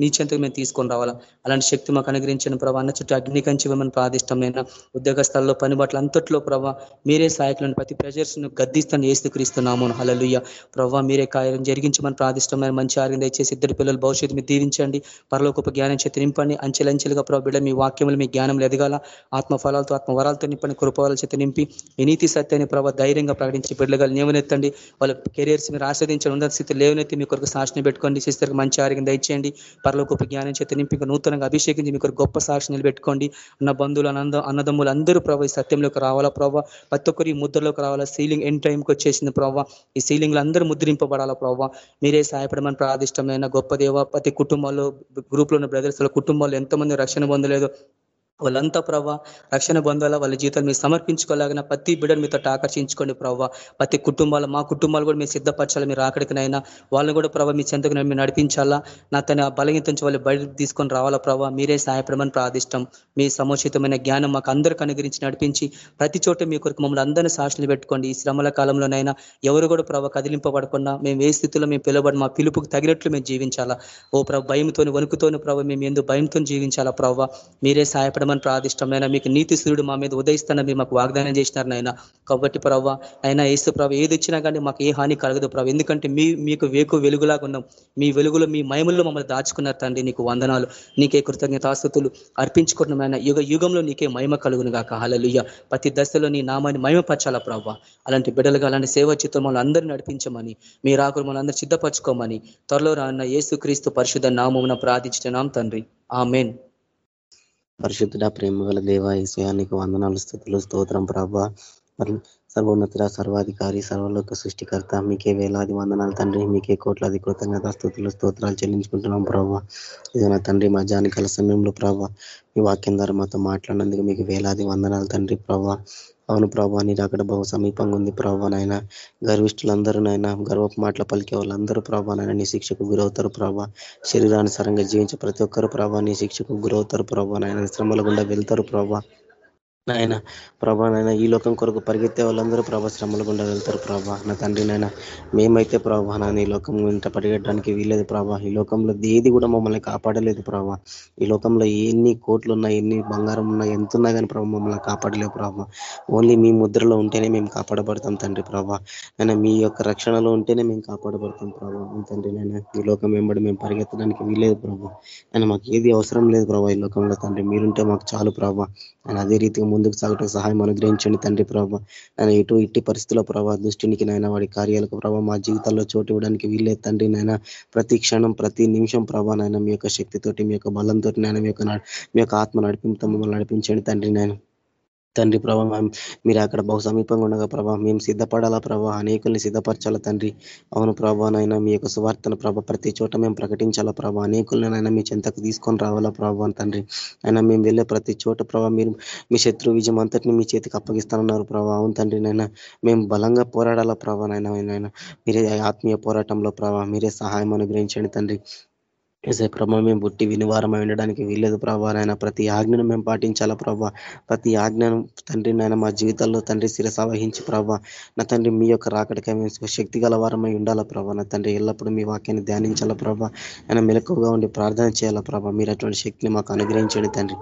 B: మీ చెంతకు మేము తీసుకొని రావాలా? అలాంటి శక్తి మాకు అనుగ్రహించిన ప్రభావ అన్న చుట్టూ అగ్ని కంచి ఇవ్వమని ప్రాదిష్టమైన ఉద్యోగ స్థలాల్లో పని బట్టలు అంతట్లో ప్రభావ మీరే సహాయకులను ప్రతి ప్రెజర్స్ను గద్దిస్తాను ఏస్తు క్రీస్తున్నాము హలలుయ్య ప్రభావ మీరే కార్యం జరిగించమని ప్రాదిష్టమైన మంచి ఆరోగ్యం దయచేసి ఇద్దరు పిల్లలు భవిష్యత్తు మీరు దీవించండి. పరలోకపు జ్ఞానం చేతి నింపండి. అంచెలంచెలుగా ప్రభావ బిడ్డ మీ వాక్యములు మీ జ్ఞానం ఎదగాల. ఆత్మ ఫలాలతో ఆత్మ వరాలతో నింపని కృపవాల చేత నింపి మీ నీతి సత్యాన్ని ప్రభావ ధైర్యంగా ప్రకటించి బిడ్డలుగా లేవనెత్తండి. వాళ్ళ కెరియర్స్ మీరు ఆస్వాదించండి. ఉన్నత స్థితి లేవనెత్తి మీ కొరకు సాక్షిని పెట్టుకోండి. సిస్టర్కి మంచి ఆరోగ్యం దయచేయండి. పరలోకొప్ప జ్ఞానం చేత నింపి నూతనంగా అభిషేకించి మీ కొరకు గొప్ప సాక్షి నిలబెట్టుకోండి. అన్న బంధువులు అనంద అన్నదమ్ములు అందరూ ప్రభావ ఈ సత్యంలోకి రావాలా ప్రభావ ప్రతి ఒక్కరి ముద్రలోకి రావాలా? సీలింగ్ ఎన్ టైంకి వచ్చేసింది ప్రభావ ఈ సీలింగ్లు అందరూ ముద్రింపబడాలా ప్రభావ మీరే సహాయపడమని ప్రాదిష్టమైన గొప్ప దేవ ప్రతి కుటుంబాల్లో గ్రూప్లో ఉన్న బ్రదర్స్ కుటుంబాల్లో ఎంతమంది రక్షణ పొందలేదు. వాళ్ళంతా ప్రభావ రక్షణ బంధాల వాళ్ళ జీవితాలు మీరు సమర్పించుకోలేగిన ప్రతి బిడ్డను మీతో ఆకర్షించుకోండి ప్రభావ ప్రతి కుటుంబాలు మా కుటుంబాలు కూడా మీరు సిద్ధపరచాలి మీరు ఆకడికినైనా. వాళ్ళని కూడా ప్రభావ మీ చెంతకు మీరు నడిపించాలా. నా తన బలహీనత నుంచి వాళ్ళు బయట తీసుకొని రావాలా ప్రభావ మీరే సహాయపడమని ప్రార్థిష్టం. మీ సముచితమైన జ్ఞానం మాకు అందరికి అనుగ్రహించి నడిపించి ప్రతి చోట మీ కొరకు మమ్మల్ని అందరినీ సాక్షులు పెట్టుకోండి. ఈ శ్రమల కాలంలోనైనా ఎవరు కూడా ప్రభావ కదిలింపబడకుండా మేము ఏ స్థితిలో మేము పిలువబడి మా పిలుపుకు తగినట్లు మేము జీవించాలా. ఓ ప్రభ భయంతో వణుకుతోని ప్రభావ మేము ఎందుకు భయంతో జీవించాలా ప్రభావ మీరే సహాయపడమని ప్రార్థిష్టమైన మీకు నీతి సూర్యుడు మా మీద ఉదయిస్తానని మీరు మాకు వాగ్దానం చేసినారు నాయన. కాబట్టి ప్రవ్వ అయినా ఏసు ప్రభ ఏది ఇచ్చినా కానీ మాకు ఏ హాని కలగదు ప్రభ ఎందుకంటే మీ మీకు వేకు వెలుగులాగా ఉన్నాం. మీ వెలుగులో మీ మహిమల్లో మమ్మల్ని దాచుకున్నారు తండ్రి నీకు వందనాలు. నీకే కృతజ్ఞతాస్తుతులు అర్పించుకుంటున్నాం యుగ యుగంలో నీకే మహిమ కలుగును గాక హలలుయ్య ప్రతి దశలో నీ నామాన్ని మహిమపరచాలా ప్రభావ అలాంటి బిడ్డలుగా అలాంటి సేవ చిత్రం అందరూ నడిపించమని మీ రాకులు మమ్మల్ని అందరూ సిద్ధపరచుకోమని త్వరలో రాన్న యేసు క్రీస్తు పరిశుద్ధ నామమున ప్రార్థించున్నాం తండ్రి. ఆమెన్.
A: పరిశుద్ధుడ ప్రేమ గల దేవ ఈశ్వయానికి వందనాలు స్థుతులు స్తోత్రం ప్రభా. సర్వోన్నతుడ సర్వాధికారి సర్వలోక సృష్టికర్త మీకే వేలాది వందనాలు తండ్రి. మీకే కోట్లాది కృతజ్ఞత స్థుతులు స్తోత్రాలు చెల్లించుకుంటున్నాం ప్రభావ ఇదైనా తండ్రి మధ్యాహ్న కల సమయంలో ప్రభావ మీ వాక్యం ద్వారా మాతో మాట్లాడినందుకు మీకు వేలాది వందనాలు తండ్రి ప్రభా. అవును ప్రభా నీ అక్కడ బహు సమీపంగా ఉంది ప్రభా నాయన. గర్విష్ఠులందరూ నాయన గర్వపు మాటలు పలికే వాళ్ళందరూ ప్రభా నాయన నీ శిక్షకు గురవుతారు ప్రభా. శరీరానుసారంగా జీవించే ప్రతి ఒక్కరు ప్రభా నీ శిక్షకు గురవుతారు ప్రభా నాయన. శ్రమల గుండా వెళ్తారు ప్రభా. నాయన ప్రభా నాయన ఈ లోకం కొరకు పరిగెత్తే వాళ్ళందరూ ప్రభా శ్రమలు గుండా వెళ్తారు ప్రభా. నా తండ్రి నాయన మేమైతే ప్రభా నాయన ఈ లోకం వెంట పరిగెట్టడానికి వీలేదు ప్రభా. ఈ లోకంలో ఏది కూడా మమ్మల్ని కాపాడలేదు ప్రభా. ఈ లోకంలో ఎన్ని కోట్లు ఉన్నా ఎన్ని బంగారం ఉన్నా ఎంత ఉన్నా కానీ ప్రభా మమ్మల్ని కాపాడలేవు ప్రభా. ఓన్లీ మీ ముద్రలో ఉంటేనే మేము కాపాడబడతాం తండ్రి ప్రభా. నాయన మీ యొక్క రక్షణలో ఉంటేనే మేము కాపాడబడతాం ప్రభా. తండ్రి నాయన ఈ లోకం వెంబడి మేము పరిగెత్తడానికి వీలేదు ప్రభా. ఆయన మాకు ఏది అవసరం లేదు ప్రభా ఈ లోకంలో తండ్రి. మీరుంటే మాకు చాలు ప్రభా. ఆయన అదే రీతిగా ముందుకు సాగటం సహాయం అనుగ్రహించండి తండ్రి ప్రభావ నేను ఇటు ఇట్టి పరిస్థితుల్లో ప్రభావ దృష్టినికి నాయన వాడి కార్యాలకు ప్రభావ మా జీవితాల్లో చోటు ఇవ్వడానికి వీళ్ళే తండ్రి నాయన. ప్రతి క్షణం ప్రతి నిమిషం ప్రభా నాయన మీ యొక్క శక్తితోటి మీ యొక్క బలంతో నాయన మీ యొక్క మీ యొక్క ఆత్మ నడిపి మమ్మల్ని నడిపించండి తండ్రి నాయన. తండ్రి ప్రభా మీరు అక్కడ బహు సమీపంగా ఉండగా ప్రభా మేము సిద్ధపడాలా ప్రభా అనేకుల్ని సిద్ధపరచాలా తండ్రి. అవును ప్రభా నైనా మీ యొక్క సువార్తను ప్రభా ప్రతి చోట మేము ప్రకటించాలా ప్రభా అనేకులనైనా మీ చెంతకు తీసుకొని రావాలా ప్రభా తండ్రి. అయినా మేము వెళ్ళే ప్రతి చోట ప్రభా మీరు మీ శత్రు విజయం అంతటిని మీ చేతికి అప్పగిస్తానన్నారు ప్రభా. అవును తండ్రి నైనా మేము బలంగా పోరాడాలా ప్రభా నైనా. మీరే ఆత్మీయ పోరాటంలో ప్రభా మీరే సహాయం అనుగ్రహించండి తండ్రి. ఏసే ప్రభా మేము పుట్టి వినివారమై ఉండడానికి వీల్లేదు ప్రభా. నాయన ప్రతి ఆజ్ఞను మేము పాటించాలా ప్రభా. ప్రతి ఆజ్ఞను తండ్రి నాయన మా జీవితాల్లో తండ్రి శిరస వహించి ప్రభా. నా తండ్రి మీ యొక్క రాకడికై మేము శక్తి గలవారమై ఉండాలా ప్రభా. నా తండ్రి ఎల్లప్పుడూ మీ వాక్యాన్ని ధ్యానించాలా ప్రభా. ఆయన మెలకువగా ఉండి ప్రార్థన చేయాలా ప్రభా. మీరు అటువంటి శక్తిని మాకు అనుగ్రహించండి తండ్రి.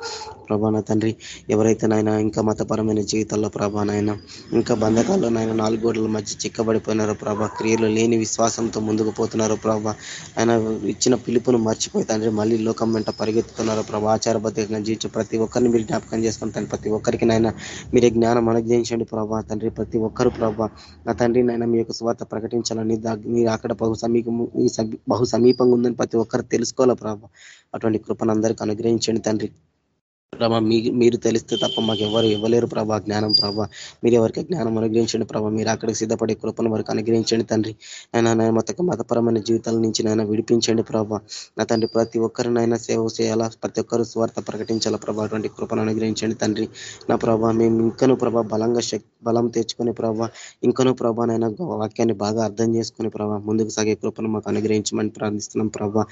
A: ప్రభా నా తండ్రి ఎవరైతే నాయన ఇంకా మతపరమైన జీవితాల్లో ప్రభా నాయన ఇంకా బంధకాల్లో నాయన నాలుగు గోడల మధ్య చిక్కబడిపోయినారో ప్రభా క్రియలు లేని విశ్వాసంతో ముందుకు పోతున్నారో ప్రభా ఆయన ఇచ్చిన పిలుపును మర్చిపోయి తండ్రి మళ్ళీ లోకం వెంట పరిగెత్తుతున్నారు. ప్రభా ఆచారబద్ధంగా జీవించి ప్రతి ఒక్కరిని మీరు జ్ఞాపకం చేసుకుని తండ్రి ప్రతి ఒక్కరికి నాయన మీరే జ్ఞానం అనుగ్రహించండి ప్రభా తండ్రి. ప్రతి ఒక్కరు ప్రభా నా తండ్రి నాయన మీ యొక్క స్వార్థ ప్రకటించాలని మీరు అక్కడ బహు సమీపం బహు సమీపంగా ఉందని ప్రతి ఒక్కరు తెలుసుకోవాలా ప్రభా? అటువంటి కృపను అందరికీ అనుగ్రహించండి తండ్రి. ప్రభా మీ మీరు తెలిస్తే తప్ప మాకు ఎవరు ఇవ్వలేరు ప్రభా జ్ఞానం ప్రభా. మీరు ఎవరికి జ్ఞానం అనుగ్రహించండి ప్రభా మీరు అక్కడికి సిద్ధపడే కృపను వరకు అనుగ్రహించండి తండ్రి. అయినా నాయన మొత్తం మతపరమైన జీవితాల నుంచి నాయన విడిపించండి ప్రభా. నా తండ్రి ప్రతి ఒక్కరినైనా సేవ చేయాలా? ప్రతి ఒక్కరు స్వార్థ ప్రకటించాలా ప్రభా? అటువంటి కృపను అనుగ్రహించండి తండ్రి. నా ప్రభా మేము ఇంకను ప్రభా బలంగా శక్తి బలం తెచ్చుకునే ప్రభా ఇంకనూ ప్రభా నైనా వాక్యాన్ని బాగా అర్థం చేసుకుని ప్రభా ముందుకు సాగే కృపను మాకు అనుగ్రహించమని ప్రార్థిస్తున్నాం ప్రభా.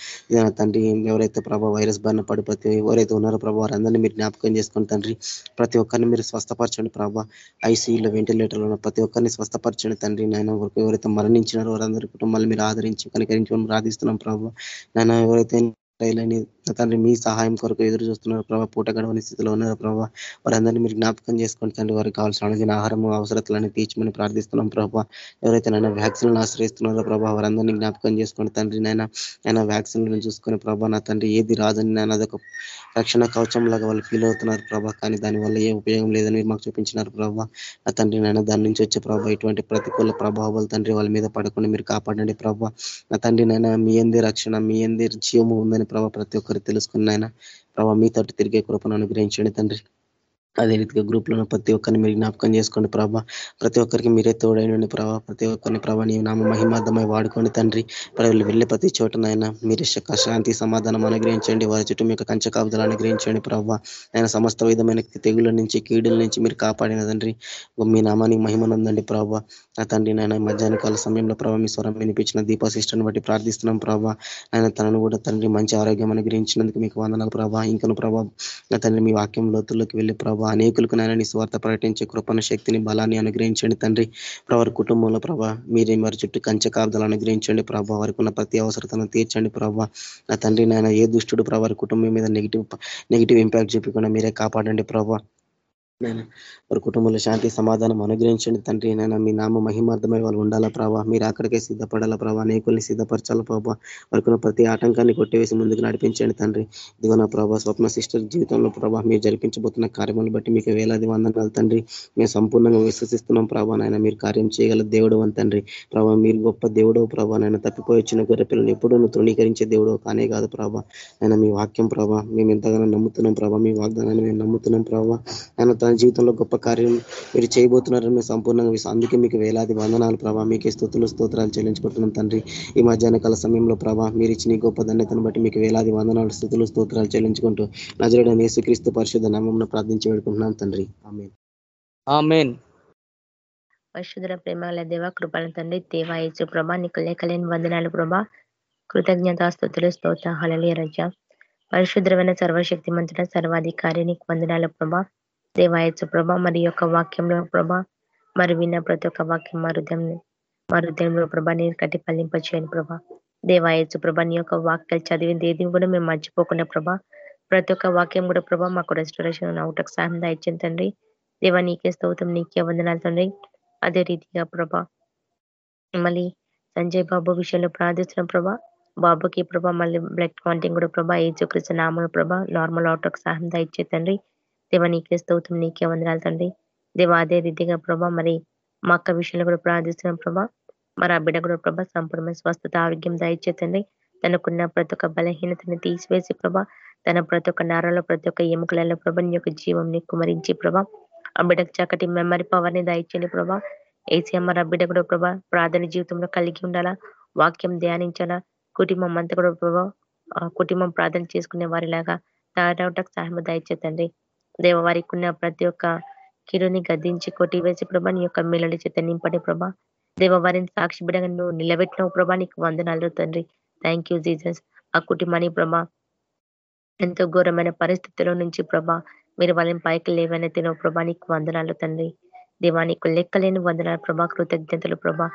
A: తండ్రి ఎవరైతే ప్రభా వైరస్ బారిన పడిపోతే ఎవరైతే ఉన్నారో ప్రభా వారందరినీ మీరు జ్ఞాపకం చేసుకోండి తండ్రి. ప్రతి ఒక్కరిని మీరు స్వస్థపరచండి ప్రభా. ఐసీయూలో వెంటిలేటర్లో ఉన్న ప్రతి ఒక్కరిని స్వస్థపరచండి తండ్రి. నాయన వరకు ఎవరైతే మరణించినారో వారందరి కుటుంబాలు మీరు ఆదరించి కనికరించమని ప్రార్థిస్తున్నాం ప్రభావ నాయన ఎవరైతే రైలని తండ్రి మీ సహాయం కొరకు ఎదురు చూస్తున్నారు ప్రభావ పూట గడవని స్థితిలో ఉన్నారు ప్రభావ వారందరినీ మీరు జ్ఞాపకం చేసుకోండి తండ్రి. వారికి కావాల్సిన ఆహారం అవసరతలన్నీ తీర్చమని ప్రార్థిస్తున్నాం ప్రభావ ఎవరైతే నైనా వ్యాక్సిన్లను ఆశ్రయిస్తున్నారో ప్రభావ వారందరినీ జ్ఞాపకం చేసుకోండి తండ్రి. నైనా ఆయన వ్యాక్సిన్లను చూసుకుని ప్రభా నా తండ్రి ఏది రాదని నేను అదొక రక్షణ కవచం లాగా వాళ్ళు ఫీల్ అవుతున్నారు ప్రభా. కానీ దానివల్ల ఏ ఉపయోగం లేదని మీరు మాకు చూపించినారు ప్రభా. నా తండ్రి నాయన దాని నుంచి వచ్చే ప్రభావ ఇటువంటి ప్రతికూల ప్రభావాలు తండ్రి వాళ్ళ మీద పడకుండా మీరు కాపాడండి ప్రభా. నా తండ్రి నాయన మీ ఎందే రక్షణ మీ ఎందే జీవము ఉందని ప్రభా ప్రతి ఒక్కరు తెలుసుకున్నాయన ప్రభావ మీ తట్టు తిరిగే కృపను అనుగ్రహించండి తండ్రి. అదే రీతిగా గ్రూప్లో ప్రతి ఒక్కరిని మీరు జ్ఞాపకం చేసుకోండి ప్రభా. ప్రతి ఒక్కరికి మీరే తోడైనండి ప్రభా. ప్రతి ఒక్కరిని ప్రభా నీ నామ మహిమార్థమై వాడుకోండి తండ్రి. ప్రజలు వెళ్ళే ప్రతి చోటనైనా మీరు శాంతి సమాధానం అనుగ్రహించండి. వారి చుట్టూ మీకు కంచ కాపుదలు అనుగ్రహించండి ప్రభా. ఆయన సమస్త విధమైన తెగుల నుంచి కీడుల నుంచి మీరు కాపాడిన తండ్రి. మీ నామానికి మహిమనందండి ప్రభా. నా తండ్రి నాయన మధ్యాహ్న కాల సమయంలో ప్రభా మీ స్వరం వినిపించిన దీపా సిస్టర్ని బట్టి ప్రార్థిస్తున్నాం ప్రభా. ఆయన తనను కూడా తండ్రి మంచి ఆరోగ్యం అనుగ్రహించినందుకు మీకు వందనాలు ప్రభా. ఇంకను ప్రభా నా తండ్రి మీ వాక్యం లోతుల్లోకి వెళ్ళి ప్రభా అనేకులకు నాయన నీ స్వార్థ ప్రకటించే కృపణ శక్తిని బలాన్ని అనుగ్రహించండి తండ్రి. వారి కుటుంబంలో ప్రభా మీరే వారి చుట్టూ కంచె కాపుదలు అనుగ్రహించండి ప్రభా. వారికి ఉన్న ప్రతి అవసరతను తీర్చండి ప్రభా. నా తండ్రి నాయన ఏ దుష్టుడు ప్రభా వారి కుటుంబం మీద నెగిటివ్ నెగిటివ్ ఇంపాక్ట్ చూపించకుండా మీరే కాపాడండి ప్రభా. వారి కుటుంబంలో శాంతి సమాధానం అనుగ్రహించండి తండ్రి. నాయన మీ నామ మహిమార్థమై వాళ్ళు ఉండాలా ప్రభావ మీరు అక్కడికే సిద్ధపడాలా ప్రభావ అనేకుల్ని సిద్ధపరచాలా ప్రభావ వారికి ప్రతి ఆటంకాన్ని కొట్టివేసి ముందుకు నడిపించండి తండ్రి. ఇదిగో నా ప్రభావ స్వప్న సిస్టర్ జీవితంలో ప్రభావ మీరు జరిపించబోతున్న కార్యములను బట్టి మీకు వేలాది వందనాలు తండ్రి. మేము సంపూర్ణంగా విశ్వసిస్తున్నాం ప్రభావ నాయన. మీరు కార్యం చేయగల దేవుడు అని తండ్రి. ప్రభావ మీరు గొప్ప దేవుడు ప్రభావ నాయన. తప్పిపోయి వచ్చిన గొర్రె పిల్లలు ఎప్పుడూ తృణీకరించే దేవుడు కానే కాదు ప్రభావ ఆయన మీ వాక్యం ప్రభావ మేము ఎంతగానో నమ్ముతున్నాం ప్రభావ మీ వాగ్దానాన్ని మేము నమ్ముతున్నాం ప్రభావ ఆయన తన జీవితంలో గొప్ప కార్యం మీరు చేయబోతున్నారని మేము సంపూర్ణంగా అందుకే మీకు వేలాది వందనాలు ప్రభా. మీకే స్థుతులు స్తోత్రాలు చెల్లించుకుంటున్నాం తండ్రి. ఈ మధ్యాహ్న కాల సమయంలో ప్రభా మీరు ఇచ్చిన గొప్ప ధన్యతను బట్టి మీకు వేలాది వందనాలు స్థుతులు స్తోత్రాలు చెల్లించుకుంటూ నజరడ యేసుక్రీస్తు పరిశుద్ధ నామం ప్రార్థించి పెడుకుంటున్నాం తండ్రి.
B: ఆమెన్.
C: పరిశుద్ధ ప్రేమల దేవ కృపణ తండ్రి దేవా యేసు ప్రభా నీకు లేఖలేని వందనాలు ప్రభా. కృతజ్ఞత స్థుతులు స్తోత్ర హళలి రజ. పరిశుద్రమైన సర్వశక్తి మంత్రుల సర్వాధికారి నీకు వందనాలు ప్రభా. దేవాయచ ప్రభ మరి యొక్క వాక్యంలో ప్రభ మరి విన్న ప్రతి ఒక్క వాక్యం మా హృదయం మా హృదయంలో ప్రభ నేను కట్టి పల్లింపచేయను ప్రభ. దేవాయచు ప్రభ నీ యొక్క వాక్యాలు చదివింది ఏది కూడా మేము మర్చిపోకుండా ప్రభ ప్రతి ఒక్క వాక్యం కూడా ప్రభ మాకు రెస్టరేషన్ అవుటకు సాయం దాయించింది తండ్రి. దేవా నీకే స్తోత్రం నీకే వందనాలు తండ్రి. అదే రీతిగా ప్రభ మళ్ళీ సంజయ్ బాబు విషయంలో ప్రార్థించిన ప్రభ. బాబుకి ప్రభ మళ్ళీ బ్లడ్ కౌంటింగ్ కూడా ప్రభా ఏజుకృష్ణ నామల ప్రభ నార్మల్ అవుటకు సహాయం దాయిచ్చే తండ్రి. దేవ నీకే స్తోత్రం నీకే వందనాలు తండ్రి. దేవ అదే రీతిగా ప్రభా మరి మా అక్క విషయంలో కూడా ప్రార్థిస్తున్నాం ప్రభా. మరి ఆ బిడ్డ కూడా ప్రభా సంపూర్ణమైన స్వస్థత ఆరోగ్యం దయచేతండి తనకున్న ప్రతి ఒక్క బలహీనతను తీసివేసి ప్రభా తన ప్రతి ఒక్క నరాల్లో ప్రతి ఒక్క ఎముకలలో ప్రభా నీ యొక్క జీవం ని కుమరించి ప్రభా. ఆ బిడ్డకు చక్కటి మెమరీ పవర్ని దయచండి ప్రభా. ఏసీఎం ఆ బిడ్డ కూడా ప్రభా ప్రార్థన జీవితంలో కలిగి ఉండాలా? వాక్యం ధ్యానించాలా? కుటుంబం అంతా కూడా ప్రభా కుటుంబం ప్రార్థన చేసుకునే వారిలాగా తయారవటకు సహాయం దయచేతండి దేవ వారికి ఉన్న ప్రతి ఒక్క కిరుని గద్దించి కొట్టివేసి ప్రభా నీ యొక్క మిల్లడి చేత నింపడే ప్రభా. దేవ వారిని సాక్షి బిడగా నువ్వు నిలబెట్టిన ప్రభా నీకు వందనాలు తండ్రి. థ్యాంక్ యూ జీజస్ ఆ కుటుంబాన్ని ప్రభా ఎంతో ఘోరమైన పరిస్థితుల నుంచి ప్రభా మీరు వాళ్ళని పైకి లేవని తినవు ప్రభా నీకు వందనాలు తండ్రి. దేవా నీకు లెక్కలేని వందనాలు ప్రభా కృతజ్ఞతలు ప్రభా.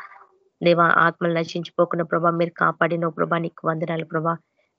C: దేవా ఆత్మలు నశించిపోకుండా ప్రభా మీరు కాపాడిన ప్రభా నీకు వందనాలు ప్రభా.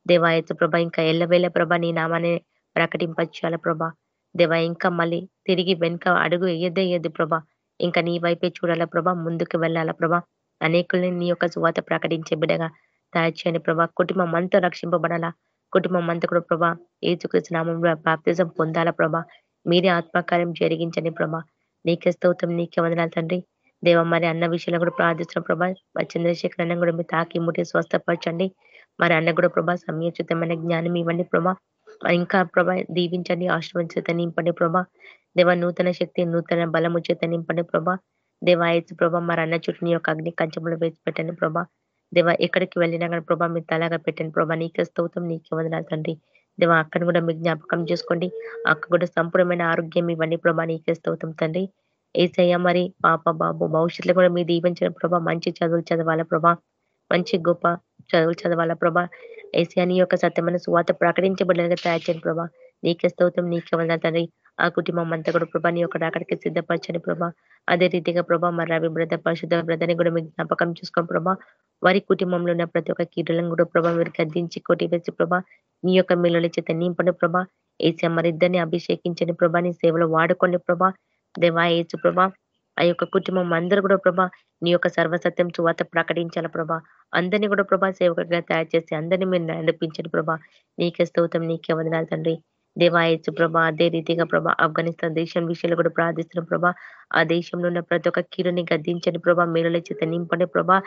C: దేవాయత్ ప్రభా ఇంకా ఎల్లవేళ ప్రభా నీ నామాన్ని ప్రకటింపచేయాల ప్రభా. దేవా ఇంకా మళ్ళీ తిరిగి వెనుక అడుగు ఎయ్యద్దే ఎయ్యద్దు ప్రభా. ఇంకా నీ వైపే చూడాలా ప్రభా ముందుకు వెళ్ళాలా ప్రభా. అనేకుల్ని నీ యొక్క సువాత ప్రకటించే బిడగా తయారు చేయని ప్రభా. కుటుంబం అంతా రక్షింపబడాలా. కుటుంబం అంతా కూడా ప్రభా ఏచుకృష్ణ నామంలో బాప్తిజం పొందాలా ప్రభా. మీరే ఆత్మకార్యం జరిగించని ప్రభా. నీకే స్తోత్రం నీకే వందనాలు తండ్రి. దేవ మరి అన్న విషయంలో కూడా ప్రార్థిస్తున్న ప్రభా చంద్రశేఖర్ అన్న కూడా మీరు తాకి ముట్టి స్వస్థపరచండి. మరి అన్న కూడా ప్రభా సమయోచితమైన జ్ఞానం ఇవ్వండి ప్రభా. ఇంకా ప్రభా దీవించండి ఆశ్రమించేత నింపండి ప్రభా. దేవ నూతన శక్తి నూతన బలము చేత నింపండి ప్రభా. దేవాయత్సు ప్రభా మరి అన్న చుట్టూ యొక్క అగ్ని కంచంలో వేసి పెట్టండి ప్రభా. దేవ ఎక్కడికి వెళ్ళినా కానీ ప్రభా మీరు తలాగా పెట్టండి ప్రభా. నీకే స్తోత్రం నీకే వదనాలు తండ్రి. దేవ అక్కను కూడా మీకు జ్ఞాపకం చేసుకోండి. అక్క కూడా సంపూర్ణమైన ఆరోగ్యం ఇవ్వండి ప్రభా నీకే స్తోత్రం తండ్రి. ఏసయ్య మరి పాప బాబు భవిష్యత్తులో కూడా మీరు దీవించిన ప్రభా. మంచి చదువులు చదవాల ప్రభా. మంచి గొప్ప చదువులు చదవాలా ప్రభా? ఏసియాని యొక్క సత్యమైన సువాత ప్రకటించబడడానికి తయారు చేయండి ప్రభా. నీకే స్తోత్రం నీకే వందలు తండ్రి. ఆ కుటుంబం అంతా కూడా ప్రభా నీ యొక్క అక్కడికి సిద్ధపరచని ప్రభా. అదే రీతిగా ప్రభా మరి రవి బ్రదర్ పరిశుద్ధ బ్రదర్ని కూడా మీకు జ్ఞాపకం చూసుకోండి ప్రభా. వారి కుటుంబంలో ఉన్న ప్రతి ఒక్క కీటలను కూడా ప్రభా మీరు గద్దించి కొట్టివేసి ప్రభా నీ యొక్క మిల్లుల చేత నింపండి ప్రభా. ఏసీ మరిద్దరిని అభిషేకించని ప్రభా. నీ సేవలో వాడుకోండి ప్రభా. దేవా ఏసు ప్రభా. ఆ యొక్క కుటుంబం అందరూ కూడా ప్రభా నీ యొక్క సర్వసత్యం చువాత ప్రకటించాల ప్రభా? అందరినీ కూడా ప్రభా సేవకుడిగా తయారు చేసి అందరినీ మీరు నడిపించండి ప్రభా. నీకే స్తోత్రం నీకే వదనాలు తండ్రి. దేవాయచు ప్రభా అదే రీతిగా ప్రభా ఆఫ్ఘనిస్తాన్ దేశం విషయంలో కూడా ప్రార్థిస్తున్న ప్రభా. ఆ దేశంలో ఉన్న ప్రతి ఒక్క కీరుని గద్దించండి ప్రభా. మీరుల చేత నింపండి ప్రభా.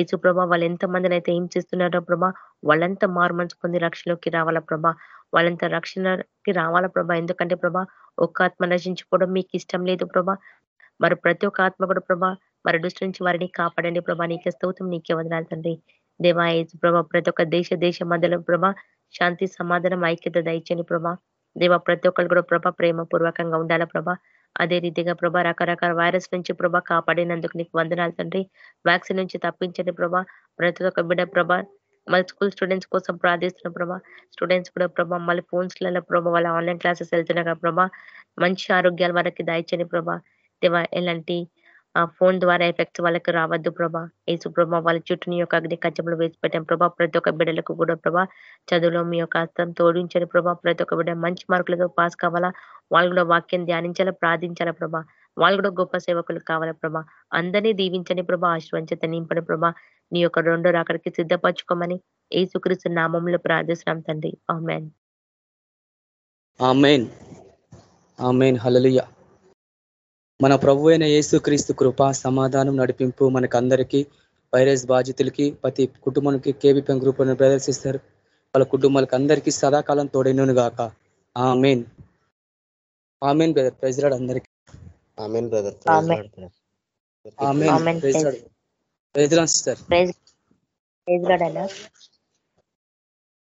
C: ఏసు ప్రభా వాళ్ళు ఎంతమందిని అయితే ఏం చేస్తున్నారో ప్రభా వాళ్ళంతా మార్మన్స్ పొంది రక్షణలోకి రావాలా ప్రభా. వాళ్ళంతా రక్షణకి రావాలా ప్రభా. ఎందుకంటే ప్రభా ఒక్క ఆత్మ నశించుకోవడం మీకు ఇష్టం లేదు ప్రభా. మరి ప్రతి ఒక్క ఆత్మ కూడా ప్రభా మరి దృష్టి నుంచి వారిని కాపాడండి ప్రభా. నీకే స్తోత్రం నీకే వదనాలు తండ్రి. దేవా ప్రభా ప్రతి ఒక్క దేశ దేశ మధ్యలో ప్రభా శాంతి సమాధానం ఐక్యత దయచని ప్రభా. దేవ ప్రతి ఒక్కరు కూడా ప్రభా ప్రేమ పూర్వకంగా ఉండాలా ప్రభా. అదే రీతిగా ప్రభా రకరకాల వైరస్ నుంచి ప్రభా కాపాడినందుకు నీకు వందనాలు తండ్రి. వ్యాక్సిన్ నుంచి తప్పించండి ప్రభా. ప్రతి ఒక్క బిడ్డ ప్రభా మళ్ళీ స్కూల్ స్టూడెంట్స్ కోసం ప్రార్థిస్తున్న ప్రభా. స్టూడెంట్స్ కూడా ప్రభా మళ్ళీ ఫోన్స్లలో ప్రభా వాళ్ళ ఆన్లైన్ క్లాసెస్ వెళ్తున్నాగా ప్రభా. మంచి ఆరోగ్యాలు వారికి దాయించని ప్రభా. దేవా ఎలాంటి ఫోన్ ద్వారా ఎఫెక్ట్స్ వాళ్ళకి రావద్దు ప్రభా. ఏసు ప్రభా వాళ్ళ చుట్టూ నీ యొక్క అగ్ని కచ్చములు వేసి పెట్టాం ప్రభా. ప్రతి ఒక్క బిడ్డలకు కూడా ప్రభా చదువులో మీ యొక్క అస్త్రం తోడించని ప్రభా. ప్రతి ఒక్క బిడ్డ మంచి మార్కులతో పాస్ కావాలా? వాళ్ళు కూడా వాక్యం ధ్యానించాలా? ప్రార్థించాలా ప్రభా? వాళ్ళు కూడా గొప్ప సేవకులు కావాలా ప్రభా? అందరినీ దీవించని ప్రభా. ఆశ్వంచత నింపని ప్రభా. నీ యొక్క రెండో రాకడికి సిద్ధపరచుకోమని ఏసుక్రీస్తు నామంలో ప్రార్థిస్తున్నాం తండ్రి. ఆమెన్.
B: ఆమెన్. ఆమెన్. మన ప్రభు అయిన యేసుక్రీస్తు కృప సమాధానం నడిపింపు మనకందరికీ వైరస్ బాధితులకి ప్రతి కుటుంబానికి కేబీపీఎం గ్రూప్ ప్రదర్శిస్తారు వాళ్ళ కుటుంబాలకు అందరికీ సదాకాలం తోడైనను గాక. Amen. Amen brother. Praise the Lord అందరికీ.
A: Amen brother.
C: Amen.
B: Amen.
C: Amen.
B: Praise the Lord praise the Lord